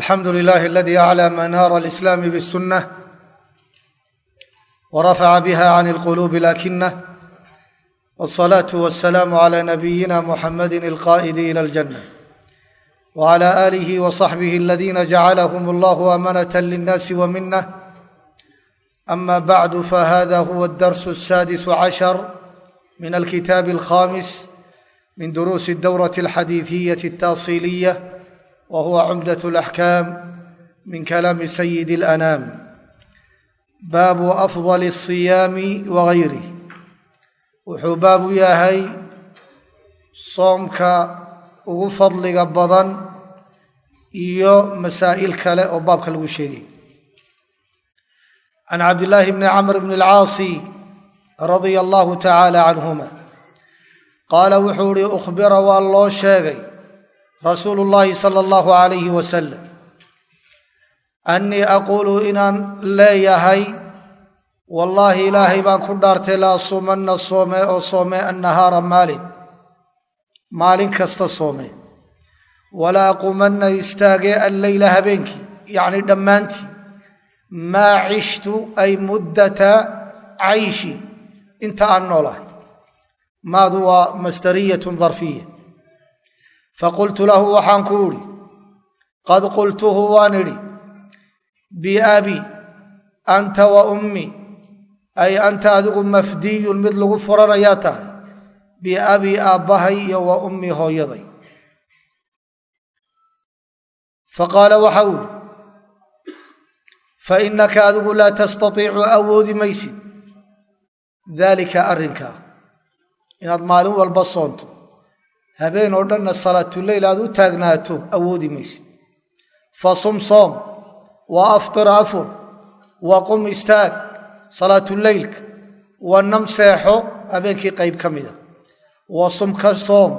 alxamdu lilahi aladi aclى manaara alislaami bاsunة warafaca biha can اlqulubi lakinah wالصalaaةu waالsalaamu عlى nabiyina muxamadi اlqa'idi ilى اljanة wعlى آlih وصaxbih aladina jacalahm اllah amanة lلnasi wminah ama bacdu fahada huwa اdars الsadis cashar min alkitaab اlkhamis min duruusi اdowraة اlxadiiثiyaة الtaصiliya wa huwa cumdat alaxkaam min kalaami sayidi alanaam baabu afdal asiyaami wagayrih wuxuu baab u yahay soomka ugu fadliga badan iyo masaa'il kale oo baabka lagu sheegay. can cabdillaahi bni camr bni alcaasi radia allahu tacaala canhuma qaala wuxuu ihi ukhbira waa loo sheegay rasuulu llaahi sala allahu alayhi wasalam annii aquulu inaan leeyahay wallaahi ilaahay baan ku dhaartay la asuumanna soome oo soome annahaara maalin. Maalin kasta soome. Wala aquumanna istaagee alleyla habeenkii yacni dhammaantii. Maa cishtu ay muddata cayshi inta aan noolahay. Maadu waa masdariyatun darfiya faqultu lahu waxaan ku idhi qad qultuhu waan idhi biabi anta wa ummi ay anta adigu mafdiyun mid lagu furanayaa tahay biabii aabbahay iyo wa ummi hooyaday faqaala waxa uu ihi fainaka adigu laa tastatiicu awoodi maysid daalika arrinkaa inaad maalin walba soonto habeen oo dhanna salaatuleyl aad u taagnaato awoodi maysid. Fasum soom wa aftir afur wa qum istaag salaatuleylka wa nam seexo habeenkii qayb ka mida wa sum ka soom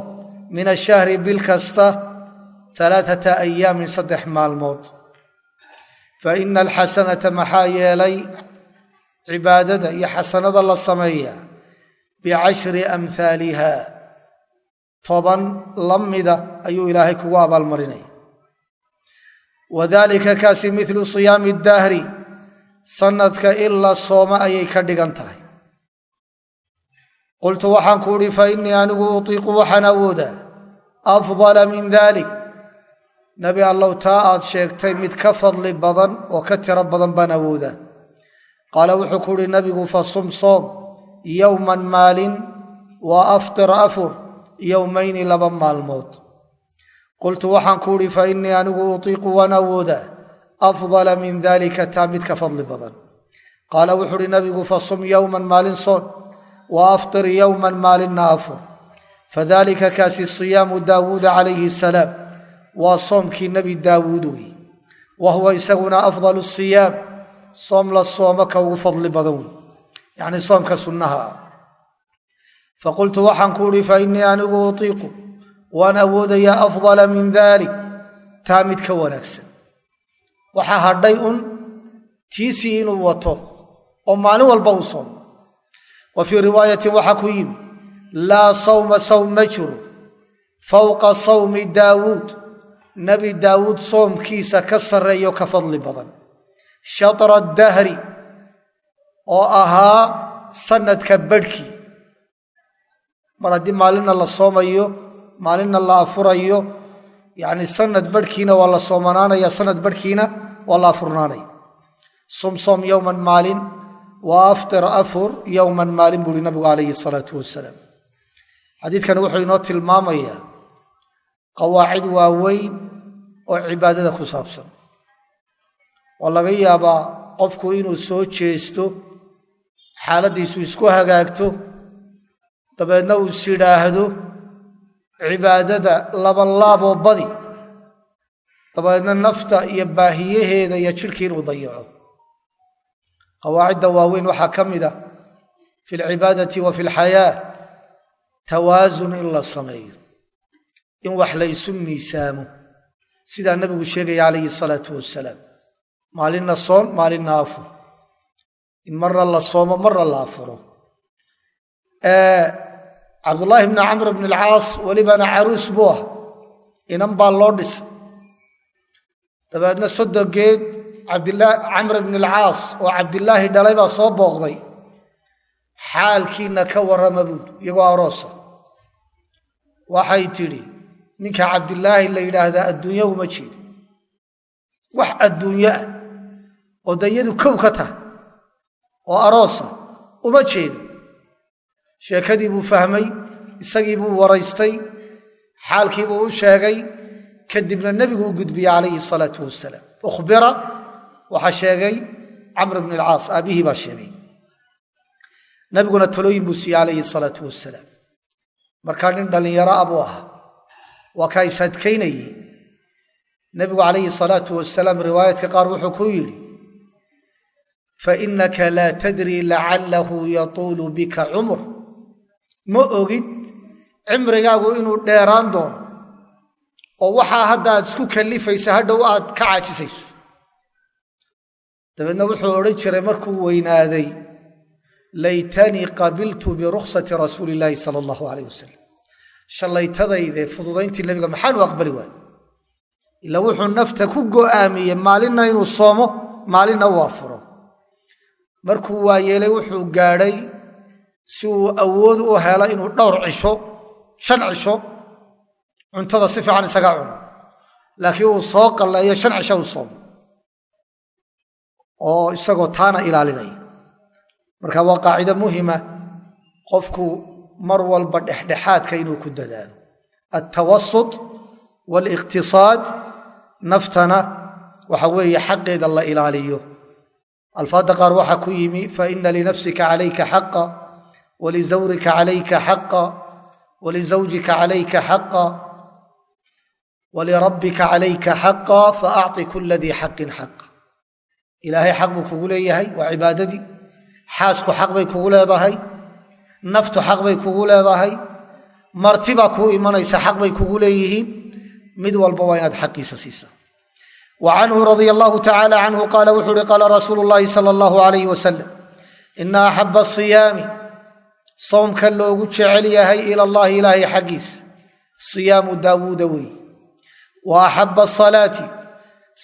min ashahri bil kasta alaaata ayaamin saddex maalmood. Fa ina alxasanata maxaa yeelay cibaadada iyo xasanada la sameeyaa bicashri amhaaliha toban la mida ayuu ilaahay kugu abaalmarinaya wadalika kaasi milu siyaami dahri sanadka ila sooma ayay ka dhigan tahay. Qultu waxaan ku uhi fa innii anigu utiiqu waxaan awoodaa. Afdala min dalik nebi allow taa aad sheegtay mid ka fadli badan oo ka tiro badan baan awoodaa. Qaala wuxuu ku uhi nabigu fasum soom yowman maalin wa aftir afur yowmayni laba maalmood. Qultu waxaan ku uhi fa innii anigu utiiqu waan awoodaa afdala min dalika taa mid ka fadli badan. Qaala wuxuu uhi nabigu fasum yowman maalin soon wa aftir yowman maalinna afur fadalika kaasi siyaamu daawuuda calayhi salaam. Waa soomkii nebi daawuud wey wa huwa isaguna afdalu siyaam soom la soomo ka ugu fadli badan wey yacni soomka sunnaha. ah faqultu waxaan ku uhi fa innii anigu utiiqu waan awoodayaa afdala min dalik taa mid ka wanaagsan waxaa hadhay un tiisii inuu wato oo maalin walba uu soomo wa fii riwaayatin waxaa ku yimi laa sawma sawm ma jiro fowqa sawmi daawuud nebi daawuud soomkiisa ka sarreeyo ka fadli badan shatra dahri oo ahaa sanadka badhkii mar haddii maalinna la soomayo maalinna la afurayo yacni sanad badhkiina waa la soomanaanaya sanad badhkiina waa la afurnaanaya. Sum soom yowman maalin wa aftir afur yowman maalin buuhi nabigu calayhi salaatu wasalaam xadiidkan wuxuu inoo tilmaamayaa qawaacid waaweyn oo cibaadada ku saabsan. Waa laga yaabaa qofku inuu soo jeesto xaaladdiisu isku hagaagto dabeedna uu is yidhaahdo cibaadada labanlaaboo badi dabeedna nafta iyo baahiyaheeda iyo jidhkii inuu dayaco. Qawaacidda waaweyn waxaa ka mid a fi alcibaadati wa fi alxayaa tawaasun in la sameeyo in wax la ysu miisaamo. Sidaa nabigu sheegaya calayhi salaatu wasalaam maalinna soon maalinna afur. In marna la soomo marna la afuro cabdullaahi bni camr bn alcaas welibana caruus buu ah. Inan baa loo dhisay. Dabeedna sodogeed camr bn alcaas oo cabdilaahi dhalay baa soo booqday. Xaalkiina ka warrama buuri iyagoo aroosa. Waxay tidhi ninka cabdilaahi la yidhaahdaa adduunyo uma jeedo wax adduunyo ah oo dayadu kow ka tahay oo aroosa uma jeedo sheekadii buu fahmay isagii buu waraystay xaalkii buu u sheegay kadibna nebigu u gudbiyey calayhi salaau wasalaam ukhbira waxaa sheegay camr bn alcaas aabbihii baa sheegay. Nabiguna talooyin buu siiyey calayhi salaau wasalaam markaa nin dhallinyaro ah buu ahaa. Waa kaa isadkaynayey. Nebigu calayhi salaau wasalaam riwaayadka qaar wuxuu ku yidhi fainaka laa tadri lacalahu yatuulu bika cumr ma ogid cimrigaagu inuu dheeraan doono oo waxaa hadda aad isku kallifaysa hadhow aad ka caajisayso. Dabeedna wuxuu odhan jiray markuu weynaaday laytanii qabiltu biruksati rasuuli illaahi sala allahu alayh wasalam shallaytadayde fududayntii nebiga maxaanu aqbali waay ila wuxuu nafta ku go'aamiyey maalinna inuu soomo maalinna uu afuro markuu waayeelay wuxuu gaadhay si uu awood u helo inuu dhowr cisho shan cisho cuntada si fiican isaga cuno. Laakiin uu soo qalleeyo shan cisho uu soomo. Oo isagoo taana ilaalinaya marka waa qaacido muhima qofku mar walba dhexdhexaadka inuu ku dadaalo. Altawasut waaliqtisaad naftana waxa weeye xaqeeda la ilaaliyo. Alfaadda qaar waxaa ku yimi faina linafsika calayka xaqa walizawrika calayka xaqa walizawjika calayka xaqa walirabbika calayka xaqa faacطi kula dii xaqin xaqa ilaahay xaq buu kugu leeyahay waa cibaadadii xaasku xaq bay kugu leedahay naftu xaq bay kugu leedahay martibaa kuu imanaysa xaq bay kugu leeyihiin mid walba waa inaad xaqiisa siisa wa canhu radia allahu tacaala canhu qaala wuxuu uhi qaala rasuulu llaahi sala allahu alayh soomka loogu jecel yahay ila allahi ilaahay xaggiisa siyaamu daawuuda wey wa axaba asalaati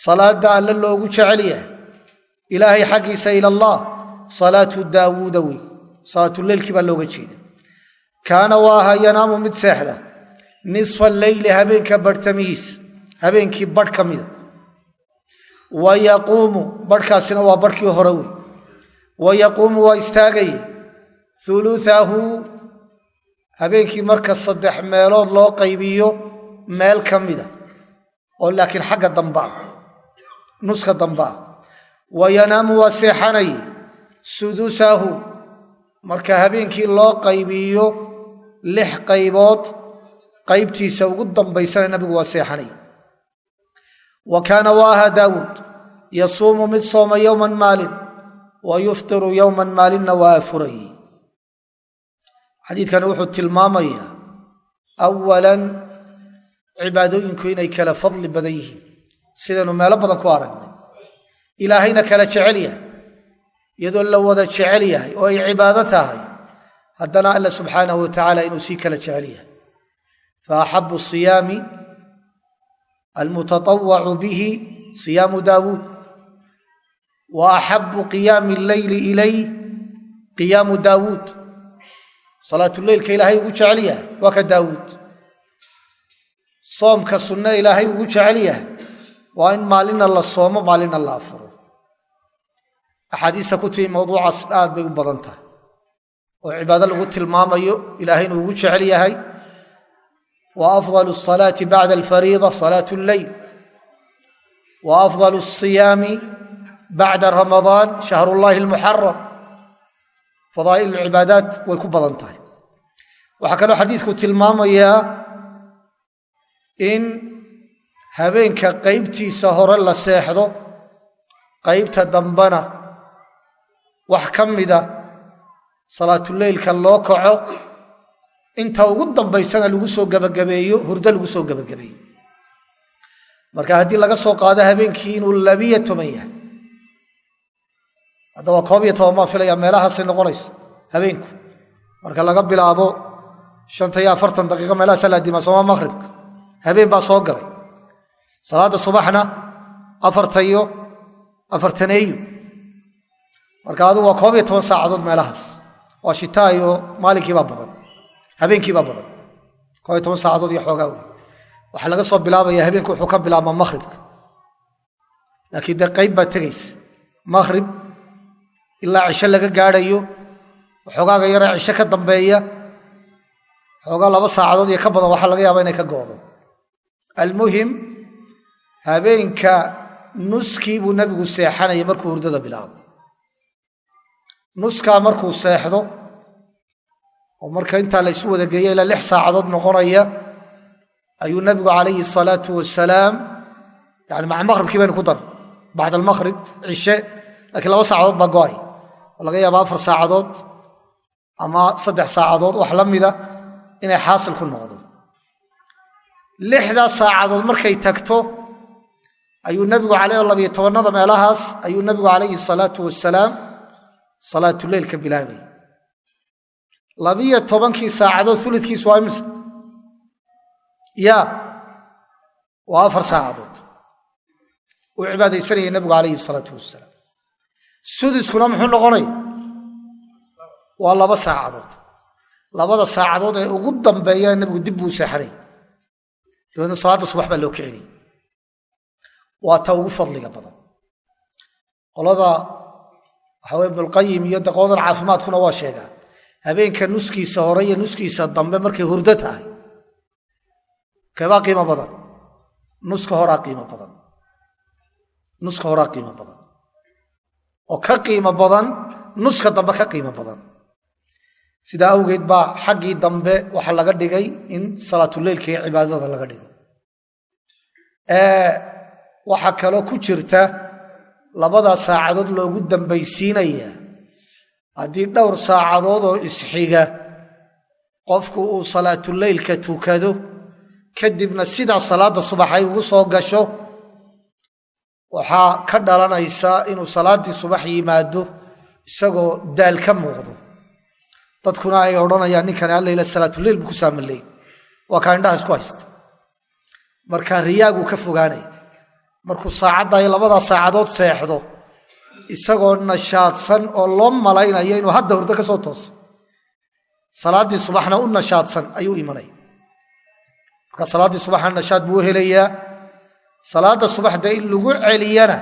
salaadda alle loogu jecel yahay. Ilaahay xaggiisa ila allah salaatu daawuuda wey salaatuleylkii baa looga jeeda. Kaana waa aha yanaamu mid seexda. Nisfa leyli habeenka barhtamihiisa habeenkii badh ka mida. Wa yaquumu badhkaasina waa badhkii hore wey wa yaquumu waa istaagaye uluahu habeenkii marka saddex meelood loo qaybiyo meel ka mida oo laakiin xagga damba ah nuska damba. Ah wa yanaamu waa seexanaye sudusahu marka habeenkii loo qaybiyo lix qaybood qaybtiisa ugu dambaysana nabigu waa seexanay. Wa kaana waa ahaa daawuud yasuumu mid sooma yowman maalin wa yuftiru yowman maalinna waa afuray xadiidkani wuxuu tilmaamayaa awalan cibaadooyinku inay kala fadli badan yihiin. Sidaynu meelo badan ku aragnay. Ilaahayna kala jecel yahay iyadoo la wada jecel yahay oo ay cibaado tahay haddana alla subxaanahu wa tacaala inuu sii kala jecel yahay. Fa axabu siyaami almutatawacu bihi siyaamu daawuud. Wa axabu qiyaami alleyli ilay qiyaamu daawuud salaatuleylka ilaahay ugu jecel yahay waa ka daawuud. Soomka sunne ilaahay ugu jecel yahay waa in maalinna la soomo maalinna la afuro. Axaadiista ku timi mawduucaas aad bay u badan tahay. Oo cibaado lagu tilmaamayo ilaahay inuu ugu jecel yahay. Wa afdalu asalaati bacda alfariida salaatu lleyl wa afdalu asiyaami bacda ramadaan shahrullaahi almuxaram fadaa'il cibaadaat way waxaa kaloo xadiidku tilmaamayaa in habeenka qaybtiisa hore la seexdo qaybta dambana wax ka mida salaatuleylka loo kaco inta ugu dambaysana lagu soo gebagabeeyo hurdo lagu soo gebagabeeyo marka haddii laga soo qaado habeenkii inuu labiyo toban yahay hadda waa koob iyo toban baan filaya meelahaasay noqonayso habeenku. Marka laga bilaabo shanta iyo afartan daqiiqo meelahaasa la adimaa sooma maqhribka habeen baa soo galay salaadda subaxna afartayo afartaneeyo marka adigu waa koob iyo toban saacadood meelahaas waa shitaayo maalinkiibaa badan habeenkiibaa badan koob iyo toban saacadood iyo xoogaa wey waxaa laga soo bilaabaya habeenku wuxuu ka bilaabmaa makhribka laakiin dee qayb baa tegaysa makhrib ilaa cisho laga gaadhayo waxoogaaga yaree cisho ka dambeeya xoogaa laba saacadood iyo ka badan waxaa laga yaaba inay ka go'do. Almuhim habeenka nuskii buu nebigu seexanayay markuu hurdada bilaabo. Nuskaa markuu seexdo oo marka intaa la ysu wada geeya ilaa lix saacadood noqonaya ayuu nebigu calayhi salaatu wasalaam yani maca maqhribkii baynu ku dar bacd almaqhrib cishe laakiin laba saacadood baa go'ay. Oo laga yaaba afar saacadood ama saddex saacadood wax la mida inay xaasil ku noqdo. Lixdaa saacadood markay tagto ayuu nebigu caleyh labiyo tobannada meelahaas ayuu nebigu calayhi salaatu wasalaam salaatuleyl ka bilaabay. Labiyo tobankii saacadood ulidkiisu waa imse ya waa afar saacadood. Uu cibaadaysanayay nebigu calayhi salaatu wasalaam sudiskuna muxuu noqonaya waa laba saacadood labada saacadood ee ugu dambeeya nebigu dib buu seexanay dabeedna salaadda subax baa loo kicinay waa ta ugu fadliga badan. Qolada waxawe ibnulqayim iyo de caafimaadkuna waa sheegaan. Habeenka nuskiisa hore iyo nuskiisa dambe markay hurdo tahay keebaa qiimo badan? Nuska horaa qiimo badan. Nuska horaa qiimo badan. Oo ka qiimo badan nuska dambe ka qiimo badan sidaa awgeed baa xaggii dambe waxaa laga dhigay in salaatuleylka iyo cibaadada laga dhigo. Waxaa kaloo ku jirta labadaa saacadood loogu dambaysiinayaa haddii dhowr saacadood oo isxiga qofku uu salaatuleylka tukado kadibna sidaa salaadda subax ay ugu soo gasho waxaa ka dhalanaysa inuu salaaddii subax yimaado isagoo daal ka muuqdo dadkuna ay odhanayaan ninkani allayla salaatuleyl buu ku saamaleey waa kaa indhaha isku haysta. Marka riyaaguu ka fogaanaya markuu saacadda ay labadaa saacadood seexdo isagoo nashaadsan oo loo malaynayo inuu hadda hurdo ka soo tooso. Salaaddii subaxna u nashaadsan ayuu imanaya marka salaaddii subaxna nashaad buu helayaa. Salaadda subaxda in lagu celiyana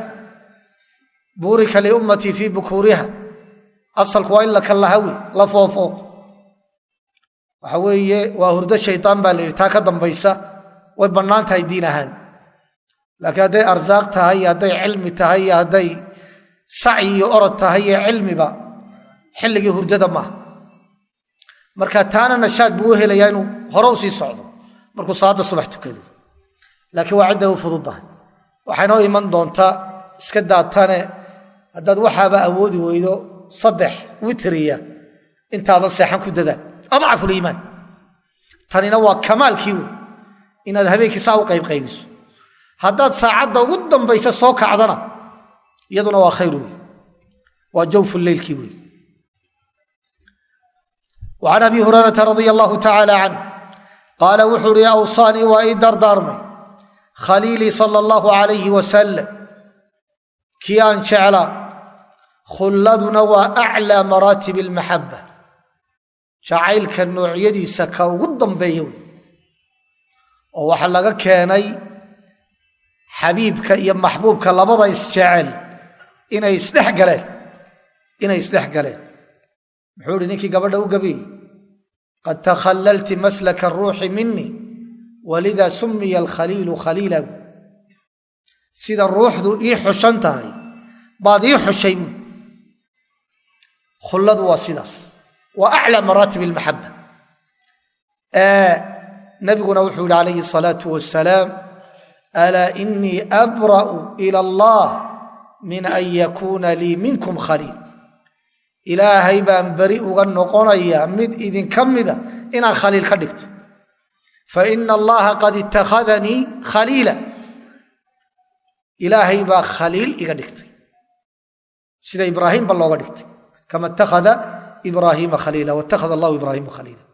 buurika liummatii fii bukuuriha asalku waa in la kallahawi la foofo. Waxa weeye waa hurdo shaydaan baa la yidhi taa ka dambaysa way bannaan tahay diin ahaan. Laakiin hadday arsaaq tahay iyo hadday cilmi tahay iyo hadday sacyi iyo orod tahay iyo cilmiba xilligii hurdada maaha marka taana nashaad buu u helayaa inuu hore sii socdo markuu salaadda subax tukado. Laakiin waa cidda u fududdahay waxaynoo iman doontaa iska daatane haddaad waxaaba awoodi weydo saddex witriya intaadan seexan ku dadaan adcafuliimaan tanina waa kamaalkii wey inaad habeenkii saa u qaybqaybiso haddaad saacadda ugu dambaysa soo kacdana iyaduna waa khayr wey waa jawfu leylkii wey an abi hurayrata radia allahu tacaala canh qaala wuxuu uhi awsaanii waa ii dardaarmay. Khaliilii sala allahu alayhi wasalam kii aan khulladuna waa aclaa maraatib almaxabba. Jacaylka noocyadiisa ka ugu dambeeya wey oo waxaa laga keenay xabiibka iyo maxbuubka labada isjecel inay isdhex galeen inay isdhex galeen. Muxuu ihi ninkii gabadha u gabayey qad takhallalti maslaka aruuxi minii walida sumiya alkhaliilu khaliila bu sida ruuxdu ii xushan tahay baad ii xushay buu khulladu waa sidaas waa aclى maraatib اlmaxaba nabiguna wuxuu yihi calayhi الsalaaةu wasalaam alaa inii abra'u ilى allah min an yakuuna lii minkum khaliil ilaahay baan beri uga noqonayaa mid idinka mida inaan khaliil ka dhigto faina allaha qad ittakhadanii khaliila ilaahay baa khaliil iga dhigtay sida ibraahiimba looga dhigtay kama ittakhada ibraahiima khaliila waittakhada allahu ibraahiima khaliila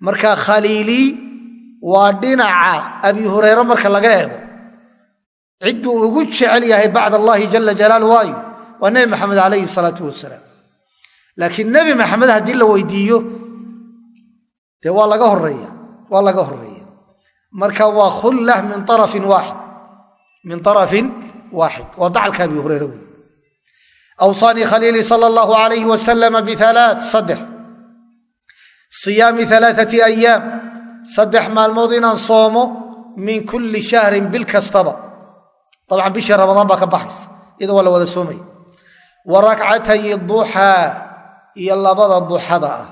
marka khaliilii waa dhinaca abi hureyre marka laga eego cidduu ugu jecel yahay bacd allaahi jala jalaal waayo waa nebi maxamed calayhi salaatu wasalaam laakiin nebi maxamed haddii la weydiiyo dee waa laga horreeya waa laga horreeya marka waa khullah min arafin waaxid min arafin waa dacalka abi hureyre wey awsaanii khaliilii sal allahu alayh wasalama bialaa saddex siyaami alaaati ayaam saddex maalmood inaan soomo min kulli shahrin bil kastaba dabcan bishii ramadaan baa ka baxaysa iyada waa la wada soomaya wa rakcatay duxaa iyo labada duxada ah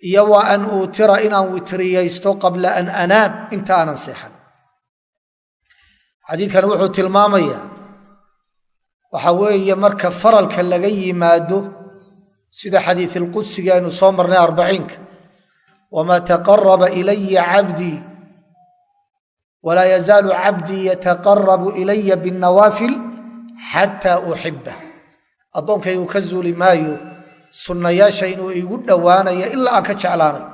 iyo wa an uutira inaan witriyaysto qabla an anaam inta aanan seexan xadiidkan wuxuu tilmaamayaa waxa weeye marka faralka laga yimaado sida xadiid ilqudsiga aynu soo marnay arbaciinka wamaa taqaraba ilaya cabdii walaa yazaalu cabdii yataqarabu ilaya binnawaafil xataa uxibba addoonkaygu ka zuuli maayo sunnayaasha inuu igu dhowaanaya ilaa aan ka jeclaanay.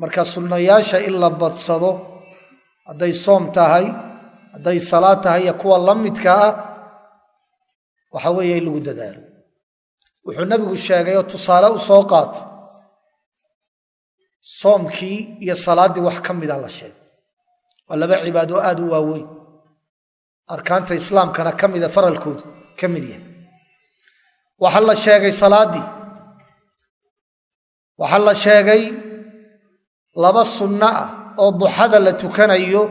Marka sunnayaasha in la badsado hadday soom tahay hadday salaad tahay iyo kuwa la midka ah waxa weeye in lagu dadaalo. Wuxuu nabigu sheegay oo tusaale u soo qaatay soomkii iyo salaaddii wax ka mida la sheegay. Waa laba cibaado aad u waaweyn. Arkaanta islaamkana ka mida faralkoodu ka mid yahay. Waxaa la sheegay salaaddii. Waxaa la sheegay laba sunno ah oo duxada la tukanayo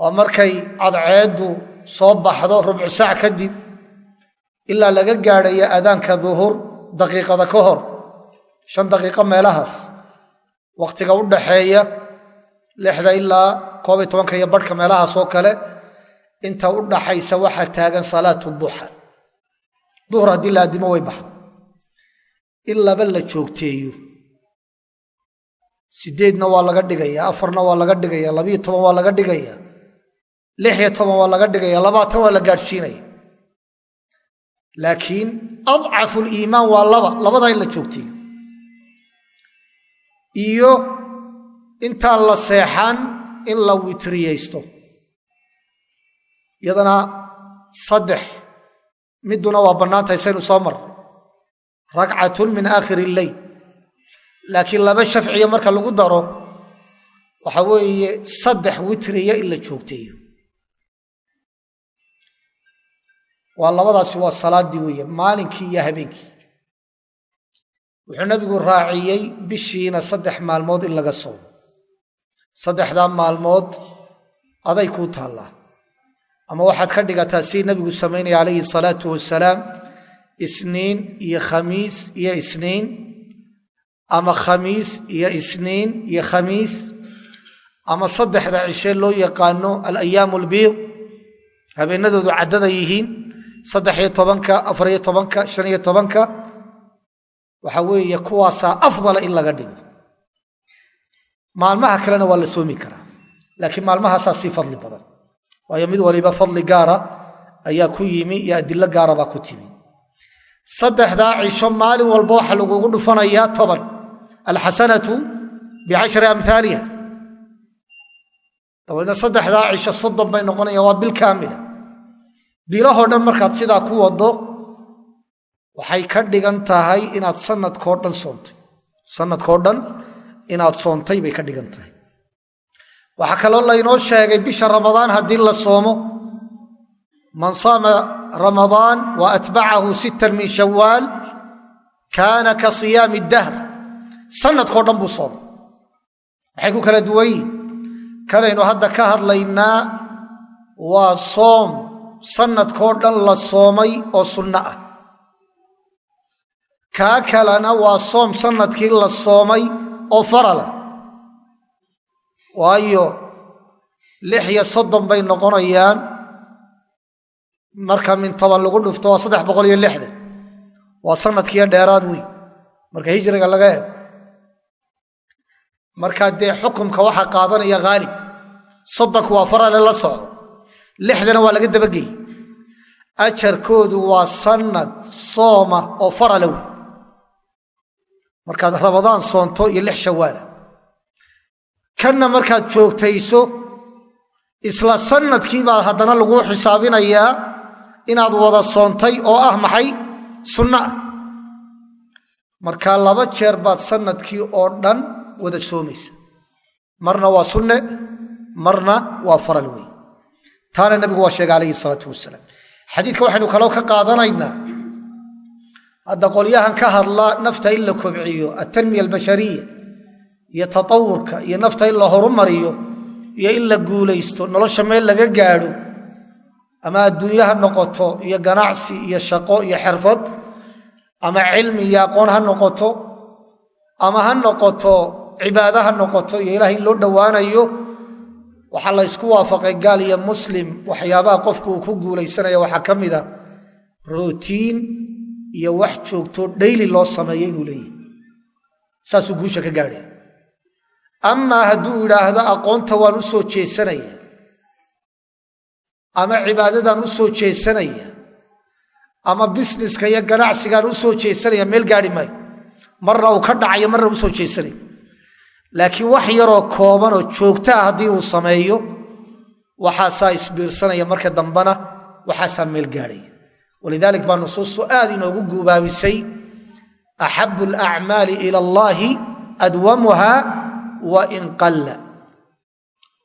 waa markay cadceeddu soo baxdo rubcu saac kadib ilaa laga gaadhayo adaanka duhur daqiiqada ka hor shan daqiiqo meelahaas wakhtiga u dhaxeeya lixda ilaa koob iyo tobanka iyo barhka meelahaas oo kale inta u dhaxaysa waxaa taagan salaatu duxa. Duhur haddii la addimo way baxdo. In laba la joogteeyo sideedna waa laga dhigaya afarna waa laga dhigaya labiyo waa laga dhigaya lixiyo toban waa laga dhigaya labaatan waa la gaadhsiinaya laakiin adcafu liimaan waa laba labadaa in la joogteeyo iyo intaan la seexan in la witriyaysto iyadana saddex miduna waa bannaantahay saynu soo marray ragcatun min aakhir illeyl laakiin laba shafciya marka lagu daro waxa weeye saddex witriya in la joogteeyo waa labadaasi waa salaaddii weeye maalinkii iyo habeenkii. Wuxuu nabigu raaciyey bishiina saddex maalmood in laga soomo saddexdaa maalmood aday kuu taallaa. Ama waxaad ka dhigataa si nabigu samaynaya calayhi salaatu wasalaam isniin iyo khamiis iyo isniin ama khamiis iyo isniin iyo khamiis ama saddexda cishe loo yaqaano alayaamu albiid habeenadoodu caddada yihiin saddexiyo tobanka afariyo tobanka shaniyo tobanka waxa weeye kuwaasaa afdala in laga dhigo. Maalmaha kalena waa la soomi karaa laakiin maalmahaasaa sii fadli badan. Waayo mid waliba fadli gaara ayaa ku yimi iyo adilo gaara baa ku timi. Saddexdaa cisho maalin walba waxaa lagugu dhufanayaa toban. Alxasanatu bicashri amhaaliha dabeedna saddexdaa cisho soddon bay noqonayaan waa bil kaamila bilahoo dhan markaad sidaa ku wado waxay ka dhigan tahay inaad sanadkoo dhan soontay. Sanadkoo dhan inaad soontay bay ka dhigan tahay. Waxaa kaloo laynoo sheegay bisha ramadaan haddii la soomo. Man saama ramadaan wa atbacahu sittan min shawaal kaana ka siyaami dahr. Sanadkoo dhan buu soomay maxay ku kala duwan yihiin kanaynu hadda ka hadlaynaa waa soom sanadkoo dhan la soomay oo sunno ah. Kaa kalena waa soom sannadkii la soomay oo farala. Waayo lix iyo soddon bay noqonayaan. Marka min toban lagu dhufto waa saddex boqol iyo lixdan waa sanadkiiyo dheeraad wey marka hijriga laga eego. Markaa dee xukumka waxaa qaadanaya haalib soddonku waa farale la socdo lixdana waa laga dabageyey ajarkoodu waa sanad sooma oo farale wey markaad ramadaan soonto iyo lix shawaala kanna markaad joogtayso isla sannadkii baa haddana laguu xisaabinayaa inaad wada soontay oo ah maxay? Sunno ah markaa laba jeer baad sannadkii oo dhan wada soomaysa. Marna waa sunne marna waa faral wey taana nabigu waa sheegay calayhi salaatu wasalaam. Xadiidka waxaynu kaloo ka qaadanaynaa. Hadda qolyahan ka hadla nafta in la kobciyo atanmiya albashariya iyo tatawurka iyo nafta in la horumariyo iyo in la guulaysto nolosha meel laga gaadho ama adduunye ha noqoto iyo ganacsi iyo shaqo iyo xirfad ama cilmi iyo aqoon ha noqoto ama ha noqoto cibaado ha noqoto iyo ilaah in loo dhowaanayo waxaa la ysku waafaqay gaal iyo muslim waxyaabaha qofku uu ku guulaysanaya waxaa ka mida rootiin iyo wax joogto dhayli loo sameeyo inuu leeyahy saasuu guusha ka gaadhaya amaa hadduu idhaahdo aqoonta waan u soo jeesanaya ama cibaadadaan u soo jeesanaya ama bisneska iyo ganacsigaan u soo jeesanaya meel gaadhi maayo. Marna uu ka dhacayo marna u soo jeesanaya laakiin wax yaroo koobanoo joogta ah haddii uu sameeyo waxaasaa isbiirsanaya marka dambena waxaasaa meel gaadhaya walidalik baa nusuustu aad inoogu guubaabisay axabu alacmaali ila allaahi adwamuha wa in qalla.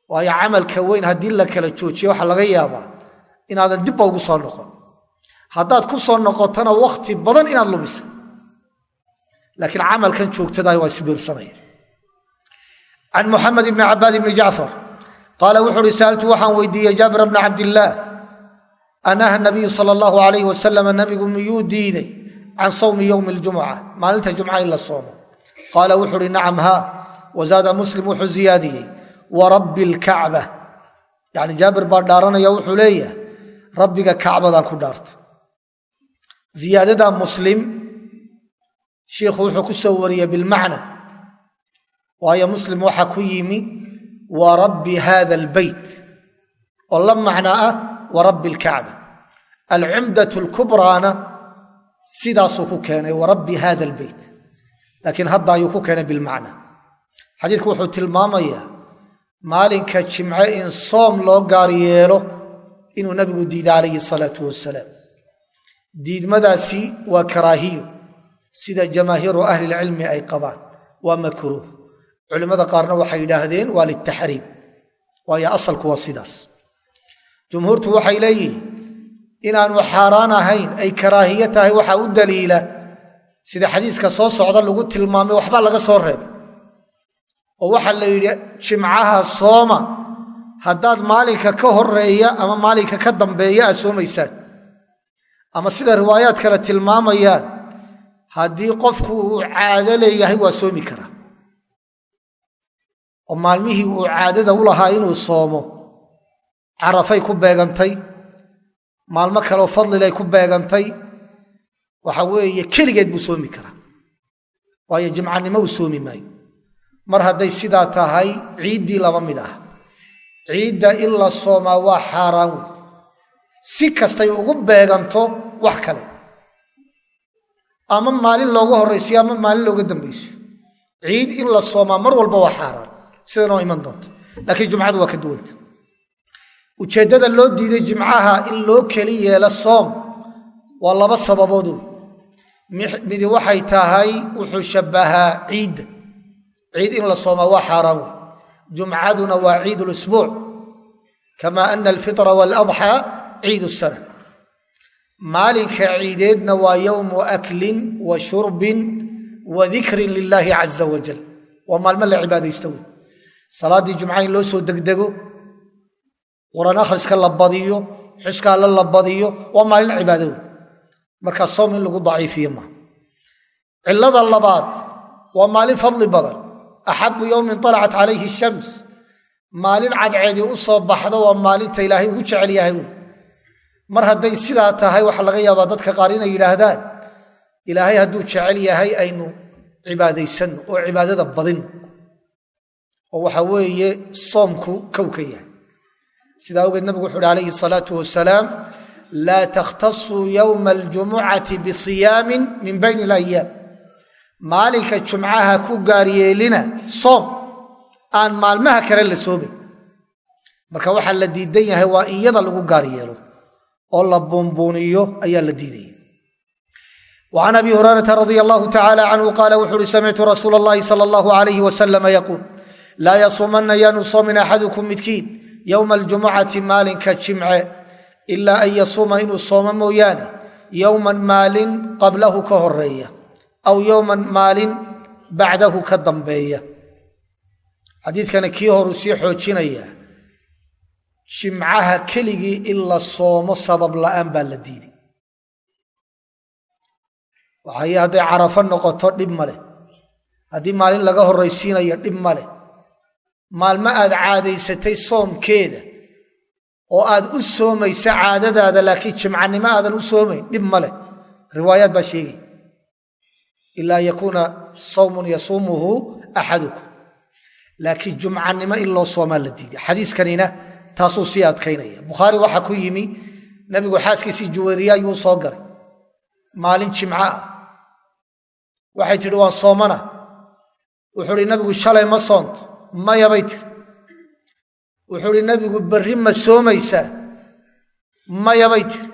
Waayo camalka weyn haddii la kala joojiyo waxaa laga yaabaa inaadan dibba ugu soo noqon. Haddaad ku soo noqotona wakhti badan inaad lumisa laakiin camalkan joogtadaah waa isbiirsanaya can muxamed ibni cabaad ibni jacfar qaala wuxu uhi sa'altu waxaan weydiiyey jaabir bna cabdillaah anaha nabiyu sala allahu alayh wasalam nabigu miyuu diiday can sawmi yowmi ljumuca maalinta jumca in la soomo qaala wuxu uhi nacam haa wazaada muslim wuxuu ziyaadiyey warabbi lkacba yani jaabir baa dhaaranaya wuxuu leeyahay rabbiga kacbadaan ku dhaartay ziyaadada muslim shiikhu wuxuu ku waayo muslim waxaa ku yimi wa rabbi hada albeyt oo la macnaa ah wa rabbi alkacba alcumdat lkubraana sidaasuu ku keenay wa rabbi hada albeyt laakiin hadda ayuu ku keenay bilmacna. Xadiidku wuxuu tilmaamayaa maalinka jimce in soom loo gaar yeelo inuu nabigu diiday calayhi salaatu wasalaam diidmadaasi waa karaahiyo sida jamaahiiru ahlilcilmi ay qabaan waa makruuh culimmada qaarna waxay yidhaahdeen waa litaxriim waayo asalku waa sidaas. Jumhuurtu waxay leeyihiin inaanu xaaraan ahayn ay karaahiye tahay waxaa u daliila sida xadiiska soo socda lagu tilmaamay waxbaa laga soo reebay. Oo waxaa la yidhi jimcaha sooma haddaad maalinka ka horreeya ama maalinka ka dambeeya aad soomaysaan. Ama sida riwaayaad kale tilmaamayaan haddii qofku uu caado leeyahay waa soomi karaa oo maalmihii uu caadada u lahaa inuu soomo. Carafay ku beegantay. Maalmo kaleoo fadlilay ku beegantay. Waxa weeye keligeed buu soomi karaa. Waayo jimcanimo uu soomi maayo. Mar hadday sidaa tahay ciiddii laba mid ah. Ciidda in la soomaa waa xaaraan wey si kastay ugu beeganto wax kale. Ama maalin looga horraysiyo ama maalin looga dambaysiyo ciid in la soomaa mar walba waa xaaraan sidanoo iman doonta laakiin jumcadu waa ka duwanta ujeeddada loo diiday jimcaha in loo keli yeelo soom waa laba sababood. Wey midi waxay tahay wuxuu shabbahaa ciidda ciid in la soomaa waa xaaraan wey jumcaduna waa ciid lusbuuc kama ana alfitra waaladxaa ciid sana. Maalinka ciideedna waa yowmu aklin wa shurbin wa dikrin lilaahi caza wajal waa maalmo la cibaadaysta wey salaaddii jumca in loo soo degdego quran akhriska la badiyo xuska alle la badiyo waa maalin cibaado wey markaa soom in lagu daciifiyo maa cillada labaad waa maalin fadli badan. Axabu yowmin alacat calayhi shams. Maalin cadceedii u soo baxdo waa maalinta ilaahay ugu jecel yahay wey mar hadday sidaa tahay waxaa laga yaabaa dadka qaar inay yidhaahdaan ilaahay hadduu jecel yahay aynu cibaadaysanno oo cibaadada badinno oo waxa weeye soomku kow ka yahay. Sidaa ogeed nabigu wuxu uhi alayhi salaau wasalaam laa takhtasuu yowma aljumucati bisiyaamin min bayni alayaam maalinka jumcaha ku gaaryeelina soom aan maalmaha kale la soomayn marka waxaa la diidan yahay waa in yada lagu gaar yeelo oo la buunbuuniyo ayaa la diidaya. An abi huraraa radi allahu taala canhu qaala wuxu uhi samictu rasuul اllahi sal اllahu alayh waslama laa yasuumanna yaanu soomin axadukum midkiin yowma aljumucati maalinka jimce ilaa an yasuuma inuu soomo mooyaane yowman maalin qablahu ka horreeya aw yowman maalin bacdahu ka dambeeya. Xadiidkana kii horuu sii xoojinayaa jimcaha keligii in la soomo sabab la'aan baa la diiday waxay hadday carafo noqoto dhib ma leh. Haddii maalin laga horraysiinayo dhib ma leh maalmo aad caadaysatay soomkeeda oo aad u soomaysa caadadaada laakiin jimcanimo aadan u soomayn dhib ma leh. Riwaayaad baa sheegaya ilaa an yakuuna sawmun yasuumuhu axadukum. Laakiin jumcanimo in loo soomaa la diiday. Xadiiskanina taasuu sii adkaynaya. Bukhaari waxaa ku yimi nabigu xaaskiisii juwayriye ayuu soo galay. Maalin jimco ah. Waxay tidhi waan soomana. Wuxuu hi nabigu shalay ma soont maya bay tidhi wuxuu hi nabigu berri ma soomaysaa maya bay tidhi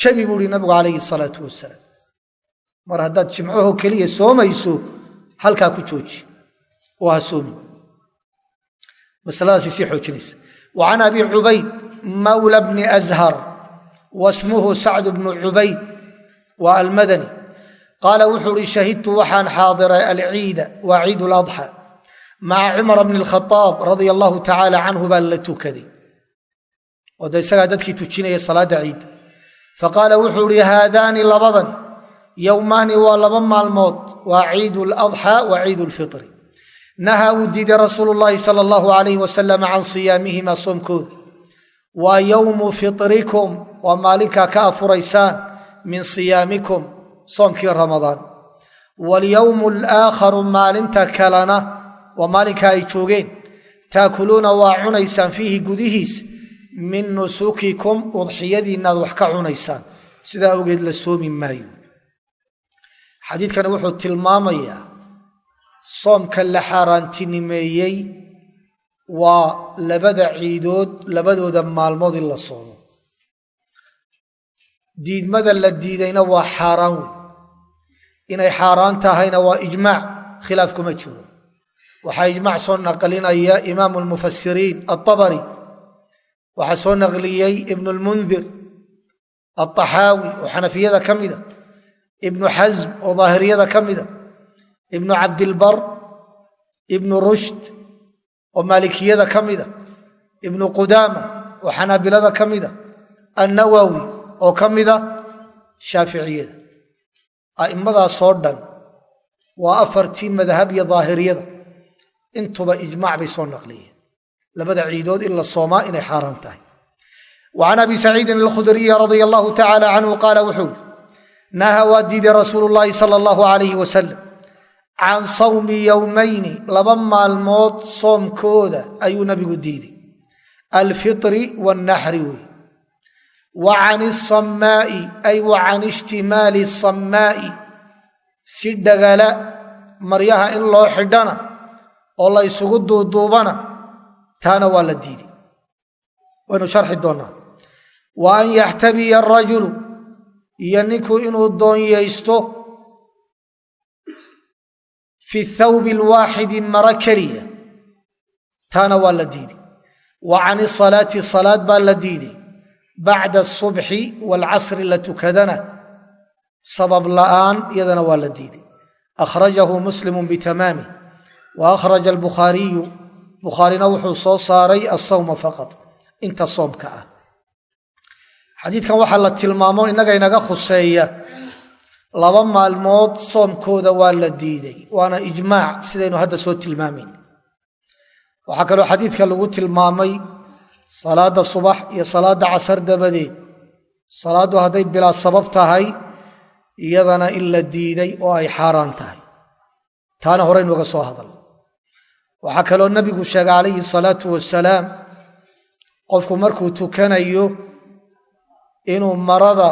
jabi buu hi nabigu calayhi salaatu wasalaam mar haddaad jimcaho keliya soomayso halkaa ku jooji. Oo ha soomin. Masaladaasay sii xoojinaysa. Wa abi cubayd mawla bni ashar wasmuhu sacd bnu cubayd waa almadani. Qaala wuxuu uhi shahidtu waxaan xaadiray alciida waa ciid ladxa maca cumar bni khaaab radia allahu tacaala canhu baa la tukaday. Oo de isagaa dadkii tujinaya salaadda ciidda faqaala wuxuu ihi haadaani labadani yowmaani waa laba maalmood waa ciid ladxa wa ciid lfiri nahaa uu diiday rasuulu llaahi sala allahu alayh wasalam can siyaamihima soomkooda. Waa yowmu fitrikum waa maalinkaa ka afuraysaan min siyaamikum soomkii ramadaan. Walyowmu alaakharu maalinta kalena waa maalinka ay joogeen. Taakuluuna waa cunaysaan fiihi gudihiis min nusukikum udxiyadiinnaad wax ka cunaysaan. Sidaa awgeed la soomi maayo. Xadiidkani wuxuu tilmaamayaa soomka la xaaraantinimeeyey waa labada ciidood labadooda maalmood in la soomo. Diidmada la diidayna waa xaaraan wey inay xaaraan tahayna waa ijmaac khilaaf kuma jiro waxaa ijmaac soo naqlinaya imaamu lmufasiriin aabari waxaa soo naqliyey ibnu lmundir alطaxaawi oo xanafiyada ka mida ibnu xasm oo daahiriyada ka mida ibnu cabdilbar ibnu rushd oo maalikiyada ka mida ibnu qudaama oo xanaabilada ka mida annawowi oo ka mida shaaficiyada. A'immadaasoo dhan waa afartii madhab iyo daahiriyada intuba ijmaac bay soo naqliyeen. Labada ciidood in la soomaa inay xaaraan tahay. Wa can abi saciidin alkhudriyi radia allahu tacaala canhu qaala wuxuu yidhi naha waa diiday rasuulu llaahi sala allahu alayh wasalam can sawmi yowmayni laba maalmood soomkooda ayuu nabigu diiday. Alfitri waannaxri wey. Wa can isamaa'i ay wa can ishtimaali si dhagala maryaha in loo xidhana oo la ysugu duuduubana taana waa la diiday. Waynu sharxi doonnaa wa an yaxtabiya arajulu iyo ninku inuu doonyaysto fi thawbi alwaaxidi mara keliya taana waa la diiday. Wa can isalaati salaad baa la diiday. Bacda asubxi waalcasri la tukadana sabab la'aan iyadana waa la diiday. Akhrajahu muslimu bitamaamih wa akhraja albukhaariyu bukhaarina wuxuu soo saaray asawma faqad inta soomka ah xadiidkan waxaa la tilmaamo innaga inaga khuseeya laba maalmood soomkooda waa la diiday waana ijmaac sidaynu hadda soo tilmaamayn waxaa kaloo xadiidka lagu tilmaamay salaadda subax iyo salaadda casar dabadeed salaaddu hadday bilaa sabab tahay iyadana in la diiday oo ay xaaraan tahay taana horeynuga soo hadal waxaa kaloo nebigu sheegay calayhi salaatu wasalaam qofku markuu tukanayo inuu marada